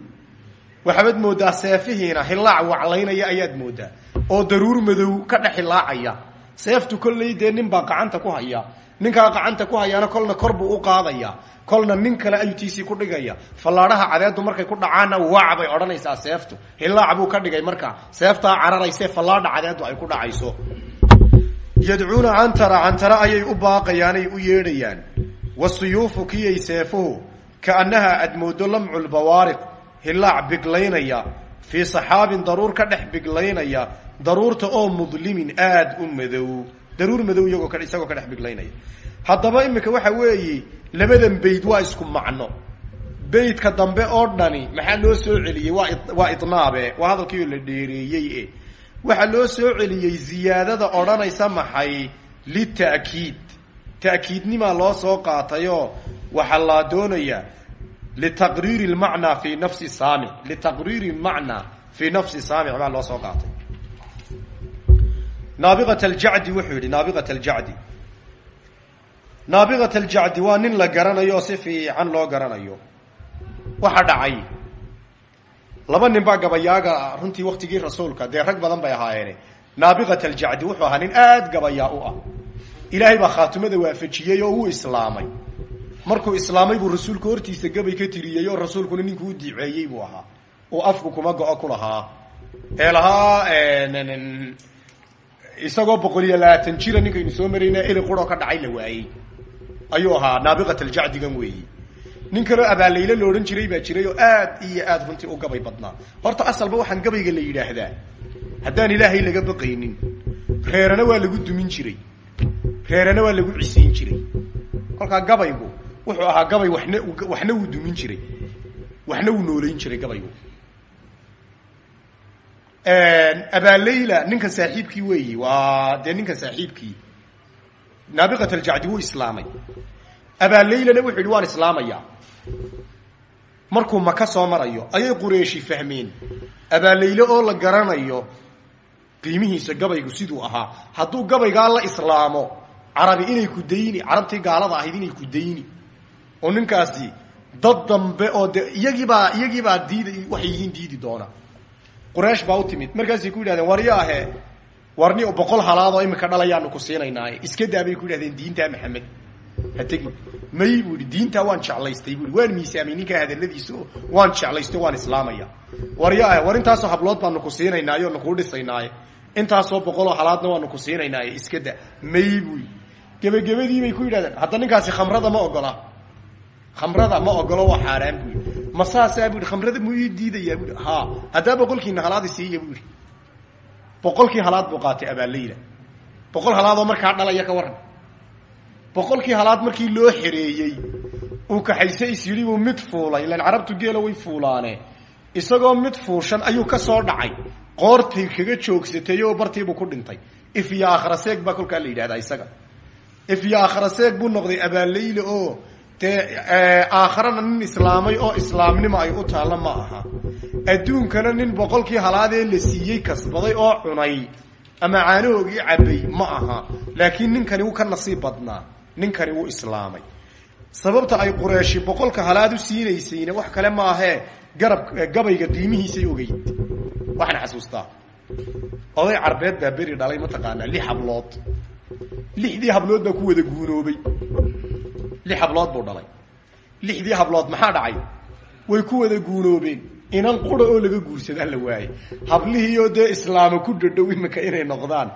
Waxaad moodaa seefihiina hilaac waclaynaya ayaad moodaa oo daruur madow ka dhex hilaacaya. Seeftu kolley dee nin baa gacanta ku haya. Ninkaa gacanta ku hayaana kolna kor buu u qaadaya. Kolna nin kale ayuu tiisii ku dhigaya. Fallaadhaha cadeedu markay ku dhacaanna waac bay odhanaysaa seeftu. Hilaac buu ka dhigay marka. Seeftaa cararayse fallaadha cadeedu ay ku dhacayso. Yadcuuna cantara cantara ayay u baaqayaanay u yeedhayaan wasuyuufu kiyay seefuhu kaannahaa aad mooddo lamcu lbawaariq hilaac biglaynaya fii saxaabin daruur ka dhex biglaynaya daruurta oo mudlimin aada u madow daruur madow iyagoo isagoo ka dhex biglaynaya. Haddaba iminka waxa weeye labadan bayd waa isku macno. Baydka dambe oo dhani maxaa loo soo celiyey? Waa waa idnaabe waa hadalkiioo la dheereeyey e waxaa loo soo celiyey ziyaadada odhanaysa maxay? Lita'kiid ta'kiidnimaa loo soo qaatayoo waxaa laa doonayaa litaqriiri lmacnaa fi nafsi saamic litaqriiri lmacnaa fii nafsi saamic baa loo soo qaatay. Naabiqat aljacdi wuxuu yidhi naabiqat aljacdi naabiqat aljacdi waa nin la garanayo si fiican loo garanayo. Waxa dhacay. Laba nin baa gabayaaga runtii waktigii rasuulka dee rag badan bay ahaayeene naabiqat aljacdi wuxuu ahaa nin aada gabayaa u ah ilaahay baa khaatimada waafajiyey oo uu islaamay. Markuu islaamay buu rasuulku hortiisa gabay ka tiriyey oo rasuulkuna ninkuu u diceeyey buu ahaa. Oo afku kuma go-o ku lahaa. Ee lahaa isagoo boqol iyo labaatan jira ninkaynu soo marayna eli quroo ka dhacay la waayey. Ayuu ahaa naabiqat aljacdigan weeyi. Nin kaloo abaalaylo la odhan jiray baa jiray oo aad iyo aad runtii u gabay badnaa horta asalba waxaan gabayga la yidhaahdaa. Haddaan ilaahay laga baqaynin reerana waa lagu dumin jiray reerana waa lagu cisiin jiray. Kolkaa gabaygu wuxuu ahaa gabay wana waxna wuu dumin jiray. Waxna wuu noolayn jiray gabaygu. Abaalayla ninkan saaxiibkii weeyi waa dee ninkan saaxiibkii. Naabiqat aljacdi wuu islaamay. Abaalaylana wuxuu yidhi waan islaamayaa markuu maka soo marayo ayay qureeshi fahmeen. Abaalaylo oo la garanayo qiimihiisa gabaygu siduu ahaa. Hadduu gabaygaa la islaamo carabi inay ku dayni carabtii gaalada ahayd inay ku dayni. Oo ninkaasi dad dambe oo de iyagiibaa iyagiibaa diida waxay yihiin diidi doona. Quraysh baa u timid. Markaasay ku yidhahdeen waryo ahe warni boqol halaadoo imika dhalayaanu ku siinaynaaye. Iska daa bay ku yidhahdeen diintaa maxamed. Ha may buu diintaa waan jeclaystay bui waan miisaamay ninkaa hadaladiisa waan jeclaystay waan islaamaya. Waryo ahe war intaasoo hablood baanu ku siinaynaaye o nakuu dhisaynaaye halaadna waanu ku siinaynaaye iska da may gebagabadii bay ku yidhahdeen hadda ninkaasi khamrada ma ogola. Khamrada ma ogolo waa xaaraan bui ma saasaa bu yidhi khamrada muu ii diidayaa bui ha haddaa boqolkiina halaadi siiya bu yidhi. Boqolkii halaad buu qaatay abaalayla boqol halaadoo markaa dhalaya ka waran. Boqolkii halaad markii loo xereeyey uu kaxayse is yidhi buu mid fuulay. Ilan carabtu geela way fuulaane isagoo mid fuushan ayuu ka soo dhacay. Qoortay kaga joogsatay oo bartiibuu ku dhintay. Ifyo baa kolkaa la yidhahdaa isaga ifyo akhraseeg buu noqday abaalayla oo dee aakharana nin islaamay oo islaamnimo ay u taalla ma aha. Adduunkana nin boqolkii halaadee la siiyey kasbaday oo cunay ama caanahoogii cabbay ma aha. Laakiin ninkani wuu ka nasiib badnaa. Ninkani wuu islaamay. Sababta ay qureeshi boqolka halaad u siinaysayna wax kale maahee garab gabayga qiimihiisay ogeyd. Waxaan xasuustaa. Oday carbeed baa beri dhalay mataqaanaa lix hablood lixdii hablood baa ku wada guunoobay lix hablood buu dhalay. Lixdii hablood maxaa dhacay? Way ku wada guunoobeen inan qura oo laga guursadaa la waayey hablihiioo dee islaama ku dhadhow imika inay noqdaan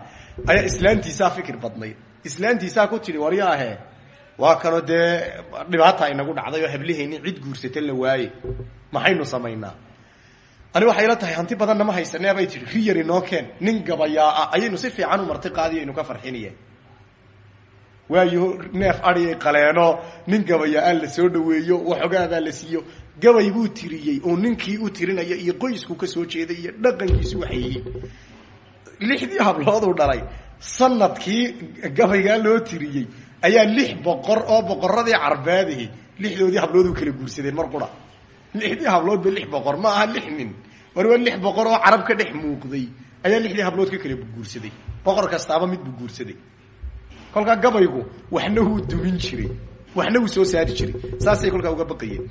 ayaa islaantiisaa fikir badnayd islaantiisaa ku tidhi waryaahe waa kanoo dee dhibaata inagu dhacday oo hablihayni cid guursata la waaye maxaynu samaynaa ani waxay la tahay hanti badanna ma haysanee bay tihi riyar inoo nin gabayaa ah ayaynu si fiican u marti qaadiyo aynu ka farxinayeen. Waayo neef adiyay qaleeno nin gabayaa-a la soo dhaweeyo waxogaabaa la siiyo. Gabay buu tiriyey uu ninkii u tirinaya iyo qoysku ka soo jeeday iyo dhaqankiisu waxay yihiin lixdii hablooduu dhalay sannadkii gabaygaa loo tiriyey ayaa lix boqor oo boqoradii carbeedihi lixdoodii hablooduu kala guursadeen mar qura lixdii hablood ba lix boqor? Ma aha lix nin. War waa lix boqor oo carab ka dhex muuqday. Ayaa lixdii hablood ka kala guursaday. Boqor kastaaba mid buu guursaday. Kolkaa gabaygu waxna wuu dumin jiray. Waxna wuu soo saari jiray. Saasay kolkaa uga baqayeen.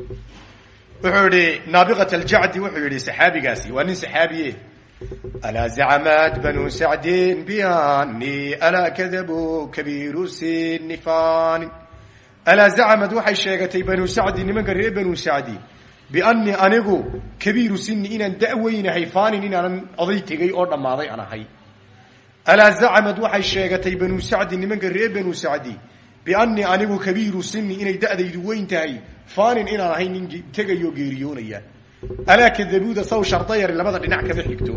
Wuxuu yihi naabiqat aljacdi wuxuu yihi saxaabigaasi waa nin saxaabiye. Alaa zacamaat banu sacdin biani alaa kadabuu kabiiru sini fanin alaa zacamad waxay sheegatay banu sacdi nimanka reer banu sacdi bianii anigu kabiiru sini inaan da'weynahay fanin inaanan oday tegay oo dhammaaday aan ahay. Alaa zacamad waxay sheegatay banu sacdi nimanka reer banu sacdi bianii anigu kabiiru sini inay da'daydu weyn tahay fanin inaan ahay nin tegayoo geeriyoonaya. Alaa kadabuuda saw shardayari labada dhinac kama xigto.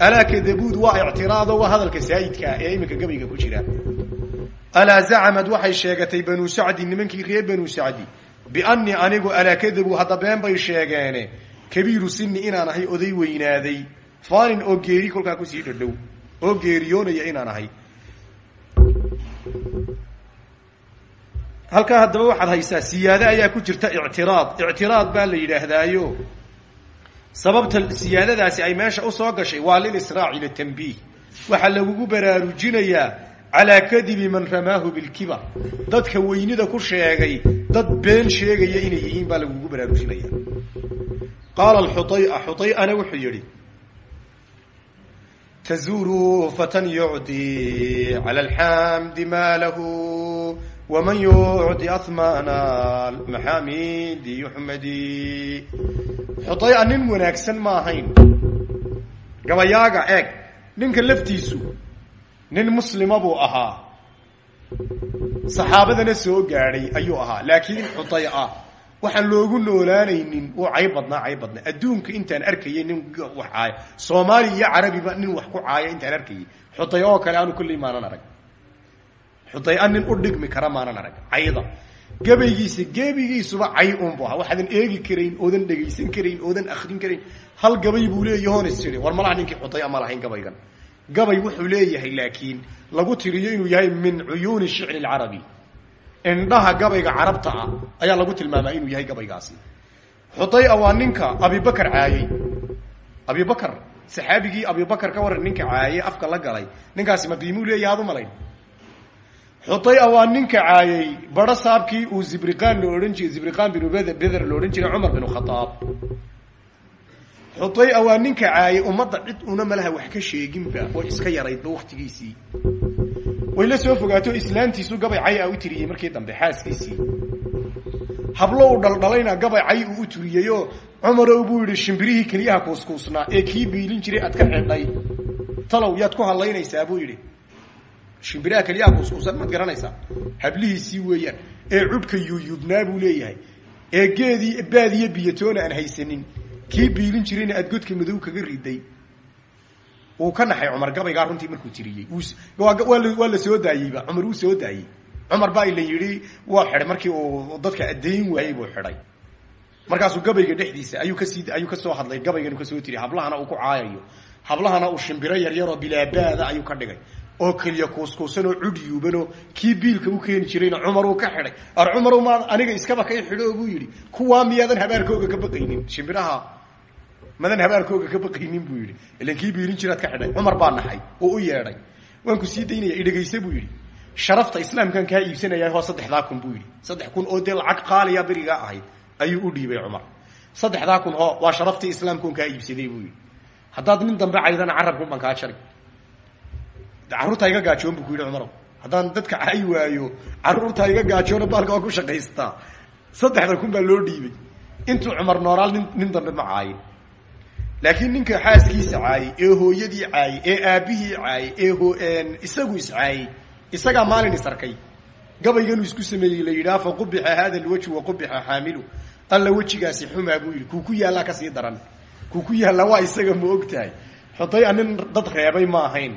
Alaa kadabuud waa ictiraado waa hadalka saayidka ah ee iminka gabayga ku jira. Alaa zacamad waxay sheegatay banu sacdi nimankii reer banu sacdi bianii anigu alaa kadabuu hadda been bay sheegeene kabiiru sini inaan ahay oday weynaaday. Fanin oo geeri kolkaa ku sii dhadhow oo geeriyoonaya inaan ahay. Halkaa haddaba waxaad haysaa siyaade ayaa ku jirta ictiraad. Ictiraad baa la yidhaahdaayo. Sababta siyaadadaasi ay meesha u soo gashay waa lilisraac ila tanbiih. Waxaa lagugu baraarujinayaa calaa kadibi man ramaahu bilkibar. Dadka weynida ku sheegay dad been sheegaya inay yihiin baa lagugu baraarujinaya. Qaala xuaya xuayana wuxuu yihi tazuru fatan yucdi cala alxamdi maalahu waman yucdi ahmana maxamidi yuxmadi xuaya nin wanaagsan ma ahayn. Gabayaaga eeg ninka laftiisu nin muslima buu ahaa saxaabadana soo gaadhay ayuu ahaa. Laakiin ah waxaan loogu noolaanaynin wuu cayb badnaa cayb badnaa. Adduunka intaan arkayay nin wax caaya soomaali iyo carabiba nin wax ku caaya intaan arkayay. Xuday oo kale aanu kolley maanan arag. Xuday-a nin u dhigmi kara maanan arag cayda. Gabaygiisa gebigiisuba cay unbu ahaa. Waxaadan eegi karayn oodan dhegaysan karayn oodan akrin karayn. Hal gabay buu leeyahoon is tii war malaha ninkii xuday ma lahayn gabaygan gabay wuxuu leeyahay laakiin lagu tiriyo inuu yahay min cuyuuni shicri lcarabi indhaha gabayga carabta ah ayaa lagu tilmaamaa inuu yahay gabaygaasi. Xuday-a waa ninka abibakar caayey abibakar saxaabigii abibakar ka waran ninka caayey afka la galay. Ninkaasi ma qiimuu leeyahay ad u malayn xuday-a waa ninka caayey baro saabkii uu zibriqaan la odhan jiray zibriqaan binu beder la odhan jiray cumar binu khadaab xuday-a waa ninka caayey ummadda cid una malaha wax ka sheeginba way iska yaraydba waktigiisii way la soo fogaato islaantiisu gabay cay a u tiriyey markii dambe xaaskiisii. Hablo uu dhaldhalayna gabay cay uu u turiyeyoo cumarow buu yidhi shimbirihii keliyaha kuuskuusnaa ee kii biilin jiray aad ka xidhay talow yaad ku hadlaynaysaa buu yidhi. Shimbiraha keliyaha kuuskuusan maad garanaysaa. Hablihiisii weeyaan ee cudhka yuyubnaa buu leeyahay. Ee geedii baadiyo biyatoona aan haysanin kii biilin jirayna aad godka madow kaga riday wuu ka naxay cumar gabaygaa runtii markuu tiriyey waa la soo daayeyba cumar wuu soo daayey. Cumar baa ila yidhi waa xidhay markii uu dadka addayn waayey buu xidhay. Markaasuu gabayga dhexdiisa ayuu ka sii ayuu ka soo hadlay. Gabaygan ka soo tiri hablahana uu ku caayayo. Hablahana uu shimbiro yaryaroo bilaabaada ayuu ka dhigay. Oo keliya kuuskuusanoo cudhyuubanoo kii biilka u keeni jirayna cumar uu ka xidhay. Ar cumarow maa aniga iskaba kay xidho buu yidhi. Kuwaa miyaadan habaarkooga ka baqaynin? Shimbiraha madan habaarkooga ka baqaynin buu yidhi. Ilan kii biilin jiraad ka xidhay. Cumar baa naxay oo u yeedhay. Waan ku sii daynaya idhegayse buu yidhi. Sharafta islaamkan kaa iibsanaya hoo saddexdaa kun buu yidhi. Saddex kun oo dee lacag qaaliya berigaa ahayd ayuu u dhiibay cumar. Saddexdaa kun hoo waa sharaftii islaamkun kaa iibsaday buu yidhi. Haddaad nin dambe caydana carabkun baan kaa jari carruurtaa iga gaajoon buu ku yidhi cumarow. Haddaan dadka cay waayo carruurtaa iga gaajoona baalka waa ku shaqaystaa saddexda kun baa loo dhiibay. Intuu cumar nooraal nin dambe ma laakiin ninka xaaskiisa caayey ee hooyadii caayey ee aabbihii caayey ee isagu iscaayey isagaa maalin is arkay. Gabayganuu isku sameeyey la yidhaha fa qubixa hada alwajhu wa qubixa xaamilu alla wejigaasi xumaa buu yidhi kuu ku yaallaa ka sii daran. Kuu ku yaallaa waa isaga ma og tahay. Xoday a nin dad reebay ma ahayn.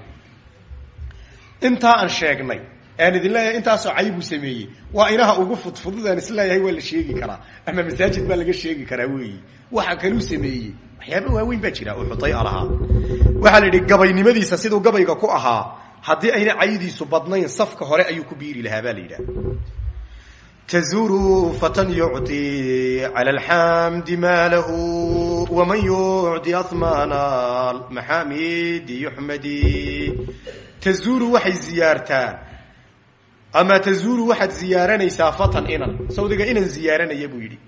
Intaa aan sheegnay aan idin leeyahay intaasoo cay buu sameeyey. Waa inaha ugu fudfududaan is leeyahay waa la sheegi karaa. Ama masaajid baa laga sheegi karaa weeyi. Waxa kaluu sameeyey. Waxyaaba waaweyn baa jira oo xuday a lahaa waxaa la yidhi gabaynimadiisa siduu gabayga ku ahaa haddii ayna caydiisu badnayn safka hore ayuu ku biiri lahaa baa la yidhaha tazuru fatan yucdi cala alxamdi maalahu waman yucdi ahmaana maxaamidi yuxmadi tazuru waxay ziyaartaa ama tazuru waxaad ziyaaranaysaa fatan inan sawdiga inan ziyaaranaya buu yidhi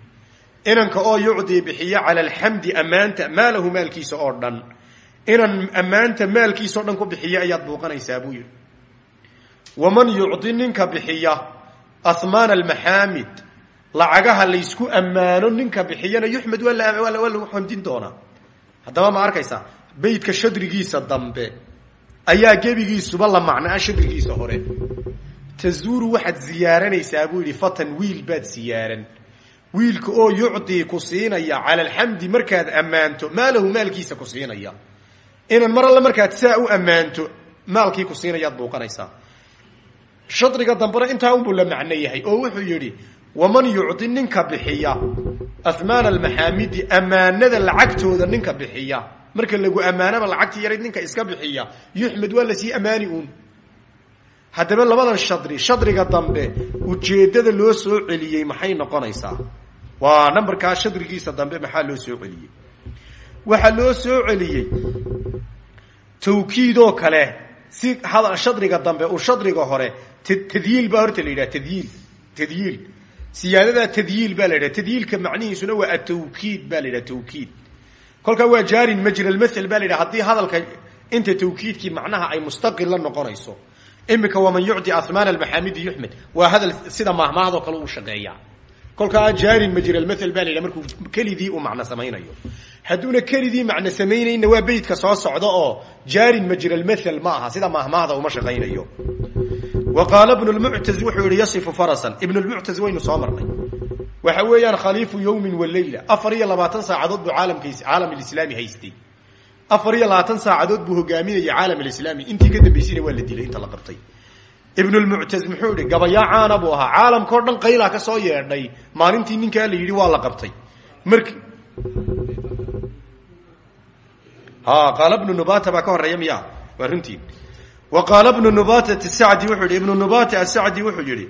inanka oo yucdii bixiya cala alxamdi ammaanta maalahu maalkiisa oo dhan inan ammaanta maalkiisa o dhan ku bixiya ayaad buuqanaysaa buu yidhi waman yucdi ninka bixiya ahmaana almaxaamid lacagaha laysku ammaano ninka bixiyana yuxmed waa lagu xamdin doonaa haddaba ma arkaysaa beydka shadrigiisa dambe ayaa gebigiisuba la macnaa shadrigiisa hore tazuuru waxaad ziyaaranaysaa buu yidhi fatan wiil baad ziyaaran. Wiilka oo yucdii ku siinaya cala alxamdi markaad ammaanto maalahu maalkiisa ku siinaya. Inan mar alle markaad saa u ammaanto maalkii ku siinayaad buuqanaysaa shadriga dambena intaa unbuu la macno yahay oo wuxuu yidhi waman yucdi ninka bixiya ahmaana almaxaamidi ammaanada lacagtooda ninka bixiya. Marka lagu ammaanaba lacagtii yarayd ninka iska bixiya yuxmed waa la sii ammaani uun haddaba labadan shadri shadriga dambe ujeeddada loo soo celiyey maxay noqonaysaa? Waa nambarkaa shadrigiisa dambe maxaa loo soo celiyey? Waxaa loo soo celiyey tawkiidoo kale si shadriga dambe uu shadriga hore tadyiil baa horta la tadyiil tadyiil. Siyaadadaa tadyiil baa la tadyiilka macnihiisuna waa atawkiid baa la yidhaha tawkiid. Kolkaa waa jaarin majra lmathel baa la yidhaha haddii hadalka inta tawkiidkii macnaha ay mustaqil la noqonayso imika waman yucdi ahmaana almaxaamidi yuxmed waa hadal sida maahmaahadoo kale uu shaqeeya. Kolkaa jaarin majra lmathel baa la yidhaha markuu kelidii uu macno samaynayo. Hadduuna kelidii macno samaynayna waa beydka soo socda oo jaarin majra lmathel ma aha sida maahmaahda uma shaqaynayo wa qaala bnu lmuctaz wuxuu yihi yasifu farasan. Ibnu lmuctaz waynu soo marnay. Waxa weeyaan khaliifu yowmin waleyla afar iyo labaatan saacadood buu caalamka caalam alislaami haystay afar iyo labaatan saacadood buu hogaaminayay caalam alislaami. Intii ka dambaysayna waa la dilay inta la qabtay. Ibnu lmuctaz muxuu yihi gabayaa caana buu ahaa. Caalamkao dhan qaylaa ka soo yeedhay. Maalintii ninkaa la yidhi waa la qabtay. Marki ha qaala bnu nubata baa ka horreeya miya. Waa runtii wa qaala bnu sacdi wuxuu yihi ibnu nubata asacdi wuxuu yihi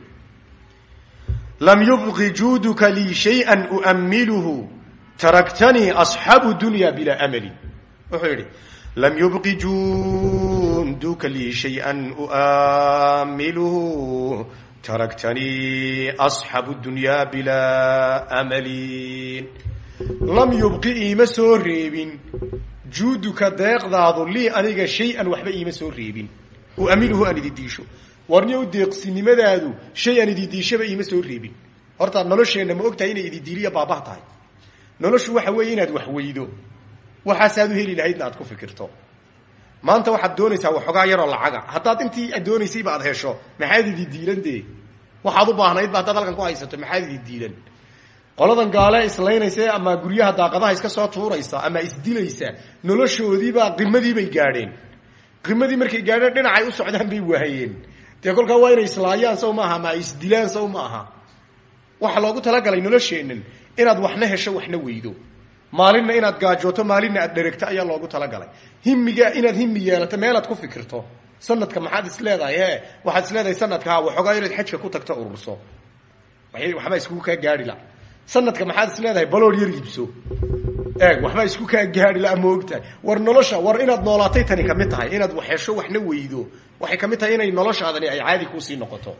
lam yubqi juuduka lii shayئa uamiluhu taraktanii asxaabu dunya bilaa amali wuxuu yihi lam yubqi junduka lii shayئa uamiluhu. Taraktanii asxaabu dunya bilaa amali lam yubqi iima soo reebin. Juuduka deeqdaadu lii aniga shay-an waxba iima soo reebin. Uamiluhu aan ididiisho warniya u deeqsinimadaadu shay aan ididiishaba iima soo reebin. Horta nolosheenna ma og tahay inay ididiiliya baabah tahay. Noloshu waxa weeye inaad wax weydo waxaasaad u heli lahaydna aad ku fikirto. Maanta waxaad doonaysaa waxoogaa yaroo lacaga. Haddaad intii aad doonaysayba aad hesho maxaad ididiilan dee? Waxaad u baahnaydba haddaad halkan ku haysato maxaad ididiilan qoladan gaale islaynaysa ama guryaha daaqadaha iska soo tuuraysa ama isdilaysa noloshoodiibaa qimadiibay gaadheen. Qimadii markay gaadheen dhinacay u socdaan bay waayeen. Dee kolkaa waa inay islaayaan saw maaha ama isdilaan saw ma aha. Waxaa loogu talagalay nolosheennan inaad waxna hesho waxna weydo maalinna inaad gaajooto maalinna aad dheregto ayaa loogu talagalay. Himiga inaad himi yeelato meelaad ku fikirto. Sanadka maxaad is leedahay e waxaad is leedahay sanadka waxoogaa inaad xajka ku tagto ururso. Waxbaa iskugu kaa gaari la. Sanadka maxaad is leedahay baloor yar iibso eeg waxbaa isku kaa gaari la ogtahay. War nolosha war inaad noolaatay tani ka mid tahay. Inaad wax hesho waxna weydo. Waxay ka mid tahay inay noloshaadani ay caadi kuusii noqoto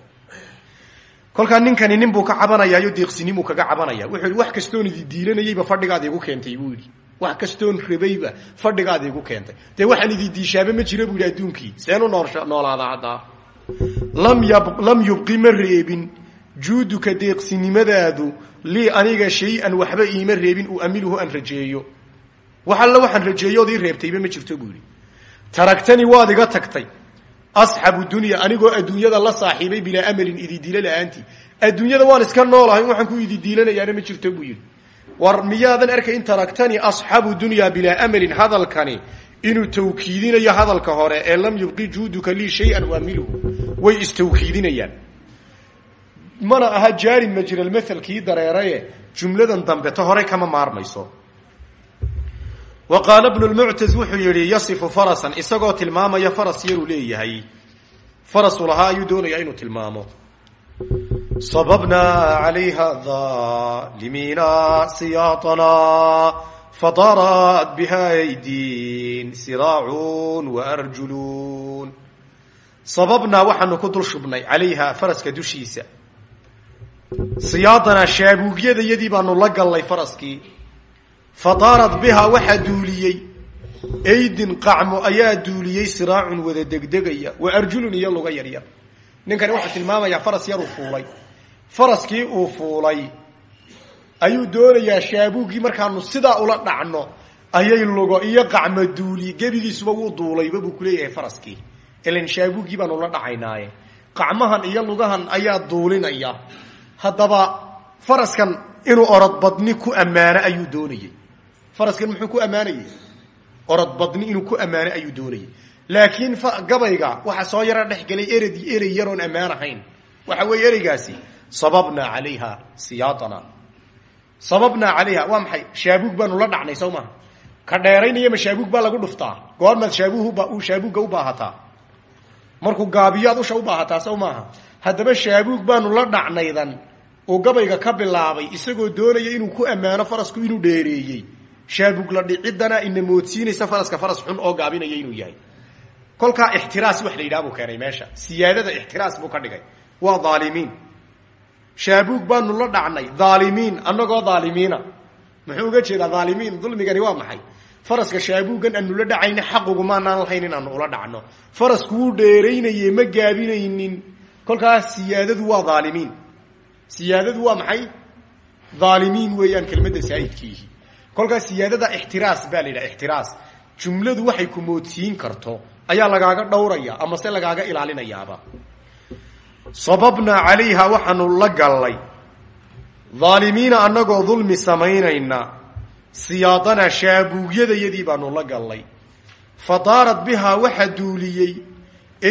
kolkaa ninkani nin buu ka cabanayaayo deeqsinimuu kaga cabanaya. Wuxuu wax kastoon idi diilanayeyba fadhigaad igu keentay buu yidhi. Wax kastoon rabayba fadhigaad igu keentay. Dee waxaan idi diishaaba ma jira buu yidhi adduunkii seenu noolaadaa haddaa lam yubqi ma reebin juuduka deeqsinimadaadu lii aniga shay-an waxba iima reebin uamiluhu aan rajeeyo. Wax alle waxaan rajeeyood ii reebtayba ma jirto buu yidhi. Taragtanii waad iga tagtay asxabu dunya anigoo adduunyada la saaxiibay bilaa amalin ididiilo la'aantii. Adduunyada waan iska noolahay waxaan ku ididiilanayaana ma jirto buu yidhi. War miyaadan arkay in taragtanii asxaabu dunya bilaa amalin hadalkani inuu tawkiidinayo hadalka hore ee lam yubqi juuduka lii shay-an uamiluhu way istawkiidinayaan. Mana aha jaari majralmathel kii dareeraye jumladan dambe ta hore kama maarmayso wa qaala bnu lmuctaz wuxuu yidhi yasifu farasan isagoo tilmaamaya faras yaruu leeyahay farasuu lahaa ayuu doonayaa inuu tilmaamo sababnaa alayha daalimiina siyaaطana fadarat biha aydiin siraacun waarjulun sababnaa waxaanu ku dul shubnay calayha faraska dushiisa siyaadanaa shaabuugyada yadii baanu la gallay faraskii fa daarad bihaa waxaa duuliyey. Aydin qacmo ayaa duuliyey siraacun wada degdegaya. Wa arjulun iyo luga yaryar ninkani wuxuu tilmaamayaa faras yaruu fuulay. Faraskii uu fuulay. Ayuu doonayaa shaabuuggii markaanu sidaa ula dhacno ayay lugo iyo qacmo duuliye gebigiisuba wuu duulayba buu kuleeyahay faraskii ilan shaabuuggii baanu la dhacaynaaye qacmahan iyo lugahan ayaa duulinaya. Haddaba faraskan inuu orodbadni ku ammaano ayuu doonayey faraskan muxuu ku ammaanayey orodbadni inuu ku ammaano ayuu doonayey laakiin gabayga waxaa soo yaro dhex gelay eredii erey yaroon ammaan ahayn. Waxa weeye ereygaasi sababnaa calayha siyaadana. Sababnaa calayha waa maxay? Shaabuug baanu la dhacnay sow maaha ka dheeraynaya ma shaabuug baa lagu dhuftaa? Goormaad shaabuuh shaabuugga u baahataa? Markuu gaabiyaad usha u baahataa sow maaha haddaba shaabuug baanu la dhacnaydan uu gabayga ka bilaabay isagoo doonaya inuu ku ammaano farasku inuu dheereeyey shaabuug la dhiciddana ina moodsiinaysa faraska faras xun oo gaabinaya inuu yahay. Kolkaa ixtiraas wax la yidhaha meesha. Siyaadada ixtiraas buu ka dhigay. Waa dhaalimiin shaabuug baanu la dhacnay. Dhaalimiin annagoo dhaalimiina muxuu uga jeedaa dhaalimiin dulmigani waa maxay? Faraska shaabuuggan aanu la dhacayna xaqugumaanaan lahayn inaanu ula dhacno. Farasku wuu dheeraynaye ma gaabinaynin. Kolkaas siyaadadu waa dhaalimiin siyaadadu waa maxay? Dhaalimiin weeyaan kelmadda saa'idkiihi kolkaas siyaadada ixtiraas baa la yidhaha ixtiraas. Jumladu waxay ku moodsiin karto ayaa lagaaga dhowraya ama se lagaaga ilaalinayaaba. Sababnaa calayha waxaanu la gallay. Dhaalimiina annagoo dulmi samaynayna siyaadanaa shaabuugyadayadii baanu la gallay. Fa daarad bihaa waxaa duuliyey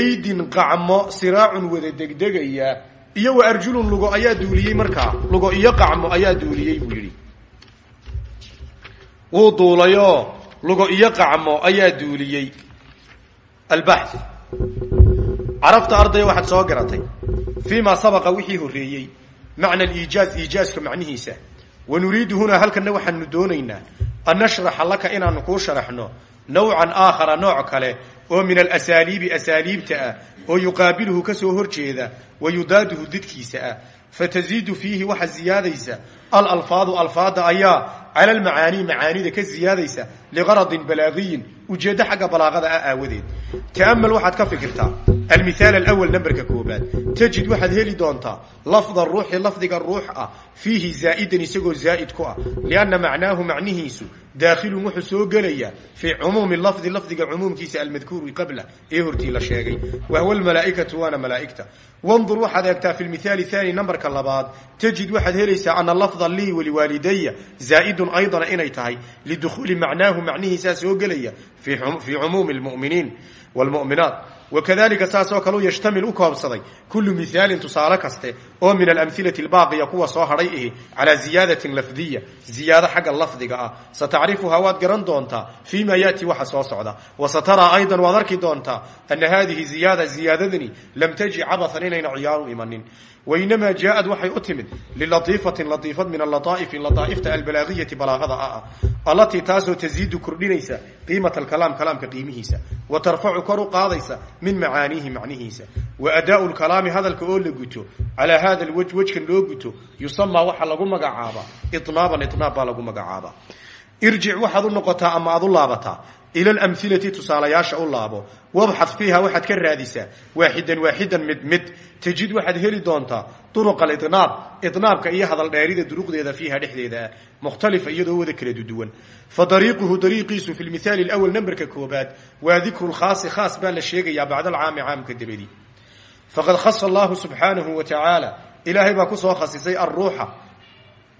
aydin qacmo siraacun wada degdegaya iyo wa arjulun lugo ayaa duuliyey markaa lugo iyo qacmo ayaa duuliyey buu yidhi wuu duulayoo lugo iyo qacmo ayaa duuliyey. Albax carafta ardaya waxaad soo garatay. Fii maa sabaqa wixii horreeyey. Macna aliijaaz iijaazka macnihiisa. Wa nuriidu hunaa halkanna waxaanu doonaynaa an nashraxa laka inaanu kuu sharaxno nawcan aakhara nooc kale oo min alasaaliibi asaaliibta ah oo yuqaabiluhu ka soo hor jeeda wa yudaaduhu didkiisa ah. Fatasiidu fiihi waxa ziyaadaysa. Alalfaadu alfaada ayaa cala almacaanii macaanida ka ziyaadaysa liqaradin balaagiyin ujeeddo xagga balaaqada ah aawadeed ta'amal waxaad ka fikirtaa almithaal alawal namberka koobaad tajid waxaad heli doontaa lafda ruuxi lafdiga ruux ah fiihi zaa'idan isagoo zaa'id ku ah lianna macnaahu macnihiisu daakhilun wuxuu soo gelayaa fii cumuumi lafdi lafdiga cumuumkiisa almadkuuri qabla ee hortii la sheegay wahwa almalaa'ikatu waana malaa'igta wandur waxaad eegtaa fi lmithaali haani nambarka labaad tajid waxaad helaysaa ana lafda lii waliwaalidaya zaa'idun aydana inay tahay lidukhuuli macnaahu macnihiisaa soo gelaya fii cumuumi lmuminiin wlmu'minaat wakadalika saasoo kaleu yashtamil u koobsaday kullu mihaalin tusaale kaste oo min alamhilati albaaqiya kuwa soo hadhay ihi calaa ziyaadatin lafdiya ziyaado xagga lafdiga ah satacrifuhaa waad garan doontaa fii ma yaati waxa soo socda wa sataraa aydan waad arki doontaa ana haadihi ziyaada ziyaadadani lam taji cabathan inayna ciyaaru imanin wainamaa jaaad waxay u timid lilatiifatin latiifad min alataa'ifi lataaifta albalaagiyati balaaqada ah allatii taasoo taziidu kordhinaysa qiimata alkalaam kalaamka qiimihiisa wa tarfacu kor u qaadaysa min macaaniihi macnihiisa wa adaau lkalaami hadalka oo la guto calaa hada lwaj wejkan loo guto yusamaa waxaa lagu magacaabaa inaaban inaab baa lagu magacaabaa irjic waxaad u noqotaa ama aad u laabataa ila alamhilati tusaalayaasha u laabo wabxad fiiha waxaad ka raadisaa waaxidan waaxidan mid mid tajid waxaad heli doontaa duruq alinaab inaabka iyo hadal dheerida duruqdeeda fiiha dhexdeeda ah mukhtalifa iyadoo wada kala duduwan fa dariiquhu dariiqiisu fi lmithaali lawal namberka koobaad waa dikru lkhaasi khaas baa la sheegayaa bacda alcaami caamka dabadi faqad khasa allahu subxaanahu wa tacaala ilaahay baa ku soo khasisay alruuxa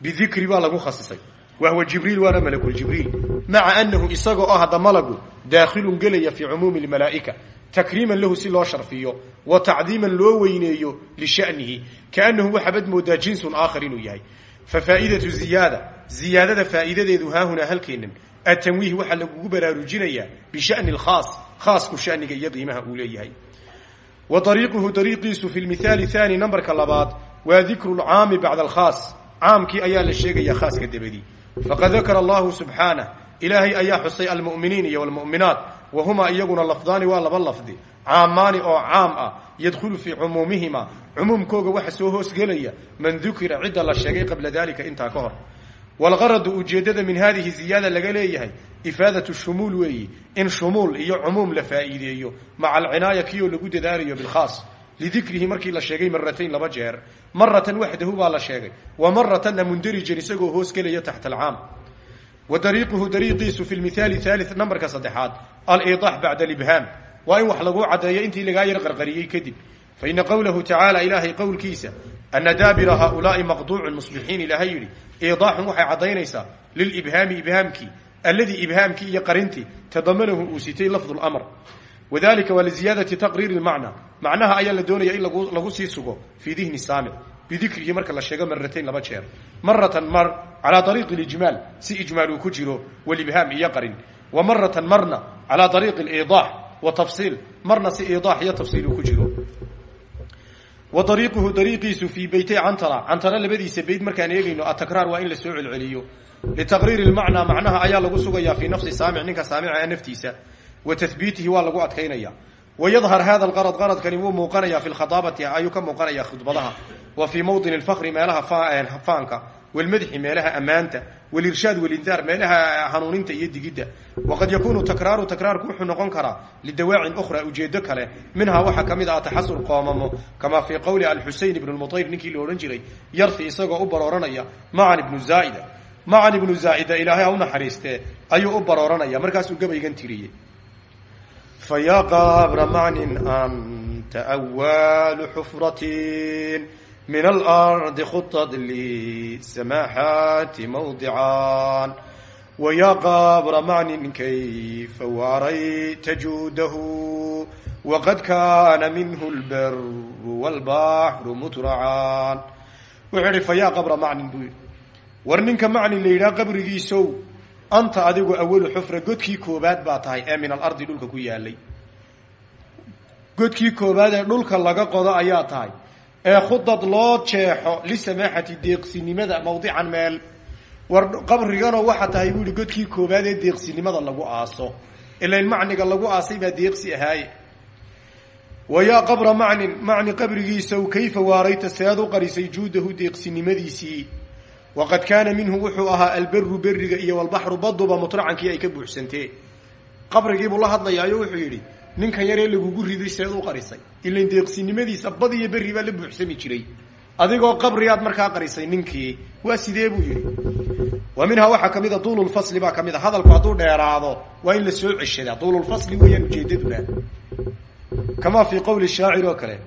bidikri baa lagu khasisay wahwa jibriil waana malakuljibriil maca anahu isaga oo hadda malagu daakhilun gelaya fii cumuumi lmalaa'ika takriiman lahu si loo sharfiyo wa tacdiiman loo weyneeyo lisha'nihi kaanahu waxaabad moodaa jinsun aakhar inuu yahay fa faa'idatu ziyaada ziyaadada faa'iidadeedu haahunaa halkeennan atanwiih waxaa lagugu baraarujinayaa bisha'ni lkhaas khaasku shaniga iyo qiimaha uu leeyahay wa ariiquhu ariiqiisu fi lmithaali haani nambarka labaad waa dikru lcaami bacda alkhaas caamkii ayaa faqad dakara allahu subxaanah ilaahay ayaa xusay almu'miniin iyo walmu'minaat wa humaa iyaguna lafdaani waa laba lafdi. Caamaani oo caam ah yadkhulu fii cumuumihima cumuumkooga waxa soo hoosgelaya man dukira cidda la sheegay qabla dalika intaa ka hor. Walgaradu ujeeddada min hadihi ziyaada laga leeyahay ifaadatu shumuul weeyi in shumuul iyo cumuum la faa'iideeyo maca alcinaaya kiyoo lagu dadaalayo bilkhaas lidikrihi markii la sheegay maratayn laba jeer maratan waxdahu baa la sheegay wa maratanna mundarijan isagoo hoos gelaya taxta alcaam wa dariiquhu dariiqiisu fi lmithaali thalith nambarka saddexaad aliidax bacda alibhaam waa in wax laguu caddeeyo intii lagaa yar qarqariyey kadib fa ina qowlahu tacaala ilaahay qowlkiisa ana daabira haaulaai maqduucun musbixiin ilaahay yidhi iidaaxun waxay caddaynaysaa lilibhaami ibhaamkii alladii ibhaamkii iyo qarintii tadamanahu uu sitay lafdu lamr wadalika waa liziyaadati taqriiri lmacna macnaha ayaa la doonaya in lagu sii sugo fii dihni saamic bidikrihi marka la sheego maratayn laba jeer. Maratan mar calaa ariiqi lijmaal si ijmaal uu ku jiro walibhaam iyo qarin. Wa maratan marna calaa ariiqi liidaax wa tafsiil marna si iidaax iyo tafsiil uu ku jiro. Wa ariiquhu dariiqiisu fii beytay cantara. Cantara labadiisa beyt markaan eegayno atakraar waa in la celceliyo. Litaqriiri lmacnaa macnaha ayaa lagu sugayaa fii nafsi saamic ninka saamica naftiisa wa tahbiitihi waa lagu adkaynaya. Wayadhar hada lqarad qaradkani wuu muuqanaya fi lkhadaabati ayuu ka muuqanaya khudbadaha. Wa fii mawdin lfakri meelaha faanka. Walmadxi meelaha ammaanta. Walirshaad walindaar meelaha hanuuninta iyo digidda. Waqad yakunu takraaru takraarku wuxuu noqon karaa lidawaacin ukhra ujeedo kale. Minhaa waxaa ka mid ah taxasur qoomamo kamaa fii qowli alxuseyn ibnu lmutayr ninkii la odhan jiray yarfi isagoo u barooranaya macan ibnu zaaida. Macan ibnu zaaida ilaahay ha u ayuu u barooranaya markaasuu gabaygan tiriyey فيا قبر معن أنت أول حفرة من الأرض خطت للسماحات موضعان ويا قبر معن كيف واريت جوده وقد كان منه البر والبحر مترعان وعرف يا قبر معن بوي ورننك معن ليلا قبري سو anta adigu awalu xufra godkii koobaad baa tahay ee min alardi dhulka ku yaalay godkii koobaad ee dhulka laga qodo ayaa tahay. Ee khudad loo jeexo lisamaaxati deeqsinimada mawdican meel. War qabriganoo waxaa tahay buu godkii koobaad ee deeqsinimada lagu aaso. Ilain macniga lagu aasay baa deeqsi ahaaye. Wa yaa qabra macnin macni qabrigiisaw kayfa waarayta sead u qarisay juudahu deeqsinimadiisii waqad kaana minhu wuxuu ahaa alberu beriga iyo walbaxru baduba mutracankii ay ka buuxsantee qabrigiibuu la hadlayaayo wuxuu yidhi ninkan yaree lagugu riday seed u qarisay ilan deeqsinimadiisa bad iyo berri baa la buuxsami jiray adigoo qabrigaad markaa qarisay ninkii waa sidee buu yidhi wa minhaa waxaa ka mid a duululfasli baa ka mid a hadalku hadduu dheeraado waa in la soo ceshadaa duululfasli weeyaan ujeedaduna kamaa fii qowli shaacir oo kale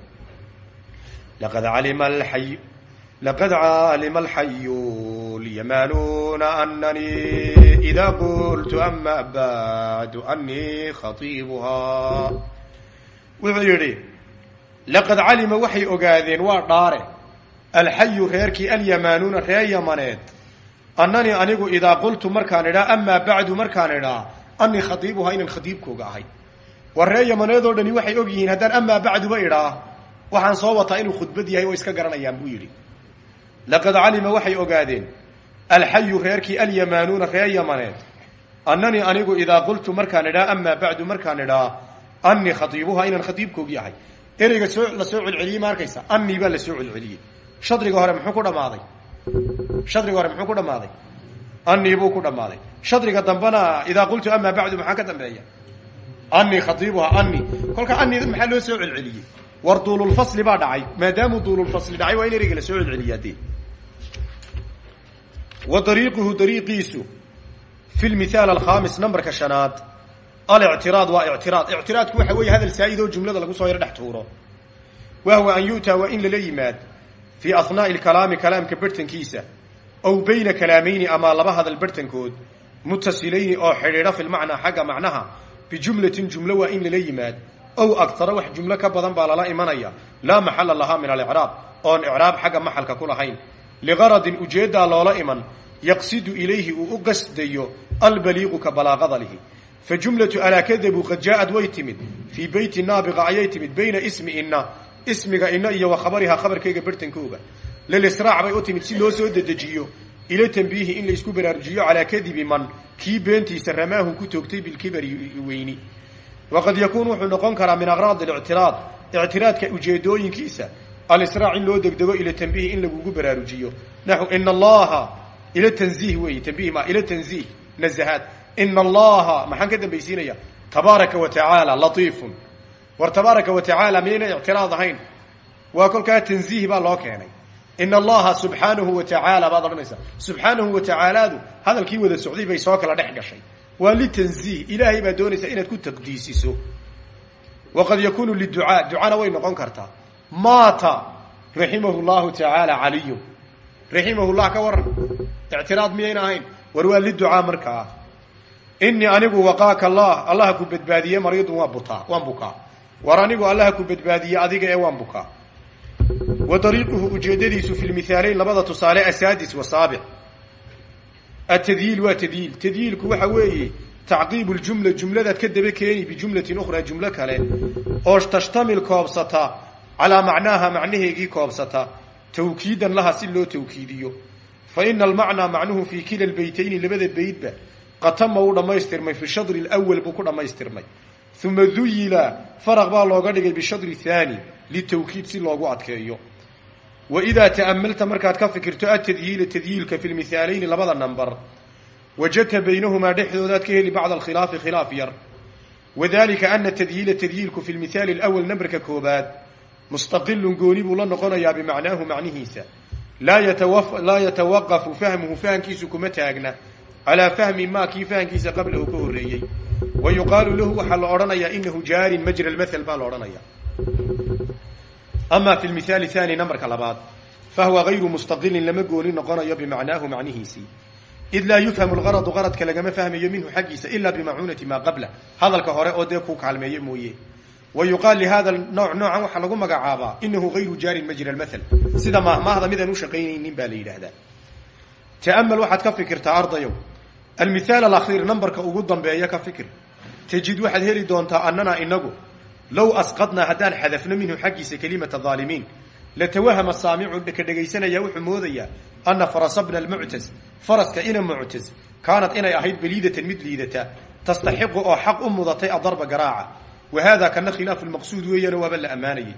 laqad calima alxay لقد علم الحي اليمانون أنني إذا قلت أما بعد أني خطيبها wuxuu yidhi laqad calima waxay ogaadeen waa dhaare alxayu reerkii alyamaanuuna reer yamaneed annanii anigu idaa qultu markaan idhaa amaa bacdu markaan idhaa anii khadiibuhaa inaan khadiibkooga ahay war reer yamaneedoo dhani waxay og yihiin haddaan amaa bacduba idhaa waxaan soo wataa inuu khudbad yahay oo iska garanayaan buu yidhi laqad calima waxay ogaadeen alxayu reerkii alyamaanuuna reer yamaneed annanii anigu idaa qultu markaan idhaa amaa bacdu markaan idhaa anii khaiibuha inaan khaiibkoogi ahay ereyga soo la soo celceliyey ma arkaysa anii baa la soo celceliyey shadriga hore muxuu ku dhamaaday shadriga hore muxuu ku dhamaaday anii buu ku dhammaaday shadriga dambena idaa qultu amaa bacdu maxaa ka dambeeya anii khaiibuha anii kolka anii maxaa loo soo celceliyey war duululfasli baa dhacay maadaamuu duululfasli dhacay waa in ereyga la soo celceliyaa dee wa dariiquhu dariiqiisu fi lmithaal alkhamis numberka shanaad. Alictiraad waa ictiraad ictiraadku waxa weeye hadal saa'id oo jumlada lagu soo yaro dhex tuuro. Wa huwa an yu'taa waa in lala yimaad fii ahnaa'i lkalaami kalaamka bertankiisa ow bayna kalaamayni ama laba hadal bertankood mutasilayni oo xidhiidha fi lmacnaa xagga macnaha. Bijumlatin jumlo waa in lala yimaad. Ow agtara wax jumlo ka badan baa lala imanaya. Laa maxala lahaa min alicraab oon icraab xagga maxalka ku lahayn ligaradin ujeeddaa loola iman yaqsidu ilayhi uu u qasdayo albaliiqu ka balaaqada lihi fa jumlatu alaa kadabuu qad jaaad way timid fii beyti naabiqa ayay timid bayna ismi inna ismiga ina iyo wa khabarihaa khabarkayga bertankooga lilisraac bay u timid si loo soo dedejiyo ila tanbiihi in laysku baraarujiyo calaa kadibi man kii beentiisa ramaahu ku toogtay bilkibari weyni waqad yakuun wuxuu noqon karaa min aqraad اlictiraad ictiraadka ujeedooyinkiisa alisraac in loo degdego ila tanbiihi in lagugu baraarujiyo. Naxu ina allaha ila tanziih weeye tanbiih ma ila tanziih nazahaad. Ina allaha maxaan ka dambaysiinaya? Tabaaraka wa tacaala latiifun. War tabaaraka wa tacaala miyayna ictiraad ahayn? Waa kolkaa tanziih baa loo keenay. In allaha subxaanahu wa tacaala baad odhanaysaa. Subxaanahu wa tacaalaadu hadalkii wada socday bay soo kala dhex gashay. Waa litanziih ilaahay baa doonaysaa inaad ku taqdiisiso. Waqad yakunu liducaa ducana way noqon kartaa maata raximahu llahu tacaala caliyu raximahullah ka waran. Ictiraad miyayna ahayn? War waa liducaa markaa inii anigu waqaaka allah. Allaha ku badbaadiye mariidun waan butaa waan bukaa. War anigu allaha ku badbaadiye adiga ee waan bukaa. Wa dariiquhu ujeedadiisu fi lmithaaleyn labada tusaale asaadis wa saabic atadyiil waa tadyiil tadyiilku waxa weeye tacqiibu ljumla jumladaad ka daba keeni bijumlatin ukhraa jumlo kale oo tashtamil koobsata calaa macnaaha macnaheegii koobsata tawkiidan laha si loo tawkiidiyo fa ina almacnaa macnuhu fii kila lbeytayni labada beydba qatama uu dhammaystirmay fi shadri lwal buu ku dhammaystirmay uma duyila faraq baa looga dhigay bishadri thaani litawkiid si loogu adkeeyo wa idaa ta'amalta markaad ka fikirto atadyiila tadyiilka fi lmithaalayni labada namber wajadta baynahumaa dhexdoodaad ka heli bacda alkhilaafi khilaaf yar wadalika ana tadyiila tadyiilku fi lmithaali alawal namberka koobaad mustaqilun gooni buu la noqonayaa bimacnaahu macnihiisa. Laa yatawaqafu fahmuhu fahamkiisu kuma taagna. Calaa fahmi maa kii fahamkiisa qablahu ka horreeyey. Wa yuqaalu lahu waxaa la odhanayaa inahu jaarin majra lmathal baa la odhanaya ama fi lmithaali thani nambarka labaad fahuwa gayru mustaqilin lama gooni noqonayo bimacnaahu macnihiisii. Id laa yufhamu lgaradu qaradka lagama fahmayo minhu xaggiisa ila bimacuunati maa qabla. Hadalka hore oo dee kuu kaalmeeye mooye wa yuqaal lihada nooc noocan waxaa lagu magacaabaa inahu gayru jaarin majra lmathal sida mahmaahda midaan u shaqaynaynin baa la yidhaahdaa. Ta'amal waxaad ka fikirtaa ardayow almithaal alakhiir nambarka ugu dambeeya ka fikir. Tajid waxaad heli doontaa annana inagu low asqadnaa haddaan xadafno minhu xaggiisa kelimata haalimiin latawahama saamicu ka dhegaysanaya wuxuu moodayaa ana farasa bna almuctas faraska ina muctas kaanad inay ahayd baliidatan mid liidata tastaxiqu oo xaq u mudatay adarba garaaca wa hada kana khilaafu lmaqsuud weeyana waaba la ammaanayay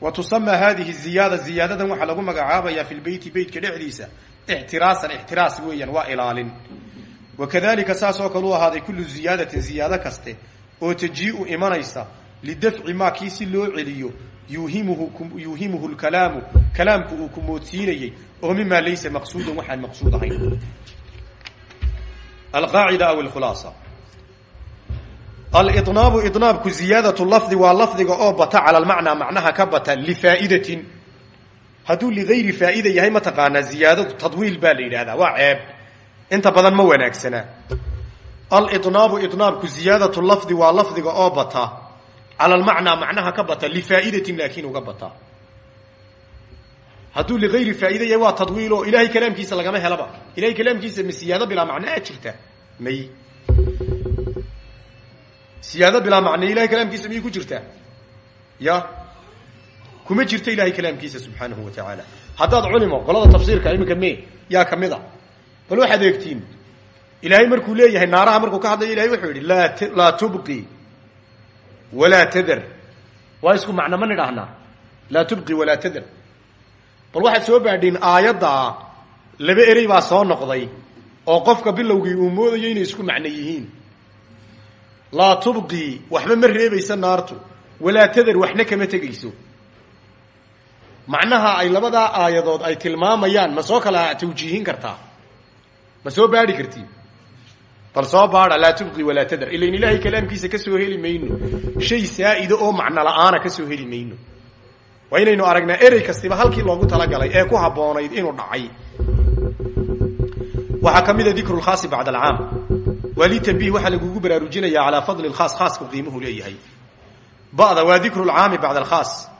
wa tusamaa hadihi ziyaada ziyaadadan waxaa lagu magacaabayaa fi lbeyti beytka dhexdiisa ixtiraasan ixtiraas weeyaan waa ilaalin wakadalika saas oo kale u ahaaday kullu ziyaadatin ziyaado kaste oo tajii'u imanaysa lidafci maa kii si loo celiyo yuuhimuhu lkalaamu kalaamku uu ku oo mimaa laysa maqsuudan waxaan maqsuud ahayn alidnaabu idnaabku ziyaadatu lafdi waa lafdiga oo bata cala almacnaa macnaha ka bata lifaa'idatin. Hadduu ligayri faa'ida yahay mataqaanaa ziyaadadu tadwiil baa la yidhahdaa waa ceeb. Inta badan ma wanaagsanaa alidnaabu idnaabku ziyaadatu lafdi waa lafdiga oo bata cala almacnaa macnaha ka bata lifaa'idatin laakiin uga bata. Hadduu ligayri faa'ida yahay waa tadwiil oo ilahay kalaamkiisa lagama helaba. Ilahay kalaamkiisa ma siyaado bilaa macnaa jirta may siyaado bilaa macne ilahay kalaamkiisa miyay ku jirtaa? Ya. Kuma jirto ilahay kalaamkiisa subxaanahu wa tacaala haddaad culimo qolada tafsiirka iminka me yaa ka mid a bal waxaad eegtiin ilaahay markuu leeyahay naaraha markuu ka hadlayo ilahay wuxuu yidhi laa tubqi walaa tadar. Waa isku macno ma nidhaahnaa laa tubqi walaa tadar. Bal waxaad soo baadhiin aayaddaa laba erey baa soo noqday oo qofka bilowgii uu moodayo inay isku macno yihiin laa tubqi waxba ma reebaysa naartu. Walaa tadar waxna kama tegayso. Macnaha ay labadaa aayadood ay tilmaamayaan ma soo kala tawjiihin kartaa? Ma soo baadhi kartiin? Bal soo baada laa tubqi walaa tadar. Ilayn ilaahay kalaamkiisa ka soo heli mayno. Shay saa'ida oo macno la'aana ka soo heli mayno. Waa inaynu aragnaa erey kastiba halkii loogu talagalay ee ku habboonayd inuu dhacay. Waxaa ka mid a dikru lkhaasi bacda alcaam tanbiih waxaa lagugu baraarujinaya calaa fadli lkhaas khaaska qiimuhu leeyahay. Ba'da waa dikru lcaami bacda alkhaas.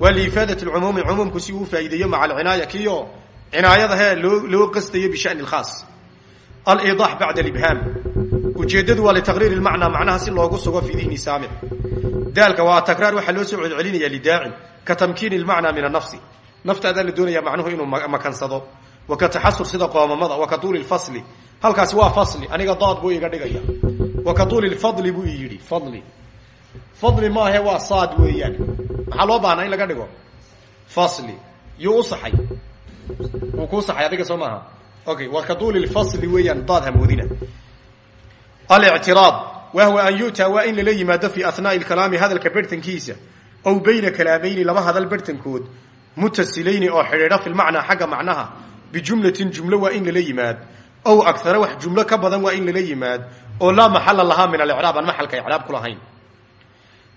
Waa liifaadat lcumuumi cumuumku si uu faa'iideeyo maca alcinaaya kiyo cinaayada hee loo loo qastayo bishani lkhaas aliidaax bacda alibhaam ujeeddadu waa litaqriiri lmacnaa macnaha si loogu sugo fii dihni saamic daalka waa takraar waxaa loo soo celcelinaya lidaacin ka tamkiini lmacnaa min anafsi naftaadaa la doonaya macnuhu inuu makansado wa ka taxasur sida qoomamada wa ka tuuli lfasli halkaasi waa fasli. Aniga daad buu iga dhigaya. Wa ka lfadli buu i yidhi. Fadli. Fadli maahe waa saad weeyaan. Maxaa loo baahnaa in laga dhigo? Fasli. Yuu saxay. Wuu kuu saxay adiga soo okay wa ka lfasli weeyaan daad hamoodina alictiraad. Wahwa an yu'taa waa in lala yimaado fi ahnaai lkalaami hadalka bertankiisa ow bayna kalaamayni laba hadal bertankood mutasilayni oo xidhiidha fi lmacnaa xagga macnaha. Bijumlatin jumlo waa in lala yimaad ow agara wax jumlo ka badan waa in lala yimaad oo laa maxala lahaa min alicraab aan maxalka icraab ku lahayn.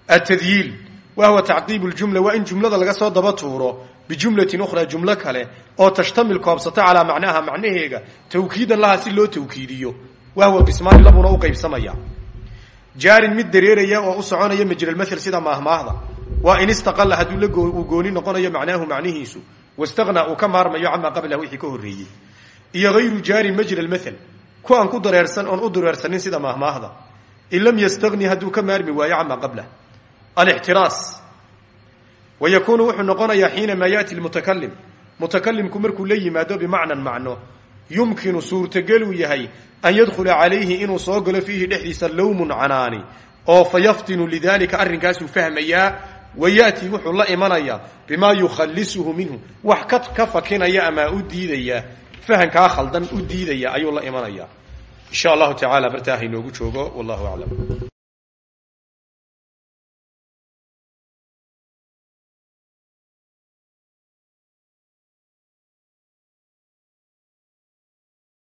Atadyiil wahwa tacqiibu ljumla waa in jumlada laga soo daba tuuro bijumlatin ukhraa jumlo kale oo tashtamil koobsato calaa macnaha macnaheega tawkiidan laha si loo tawkiidiyo. Wahwa qismaani labuna u qaybsamaya. Jaarin mid dareeraya oo u soconaya majralmathel sida maahmaahda. Waa in istaqala hadduu uu gooni noqonayo macnaahu macnihiisu wastaqnaa uu ka maarmayo camaa qablah wixii ka horreeyey iyo hayru jaarin majra lmathel ku aan ku dareersan oon u dareersanin sida maahmaahda. In lam yastagni hadduu ka maarmi waayo camaa qablah alixtiraas. Wa yakuunu wuxuu noqonayaa xiinamaa yaati lmutakalim mutakalimku markuu la yimaado bimacnan macno yumkinu suurtageluu yahay an yadkhula calayhi inuu soo galo fiihi dhexdiisa lowmun canaani oo fa yaftinu lidalika arrinkaasuu fahmayaa wa ya'tii wuxuu la imanayaa bimaa yukhallisuhu minhu. Wax ka ka fakinaya ama u diidaya fahankaa khaldan u diidaya ayuu la imanayaa insha allahu tacaala bartaa hainoogu joogo. Wallahu aclam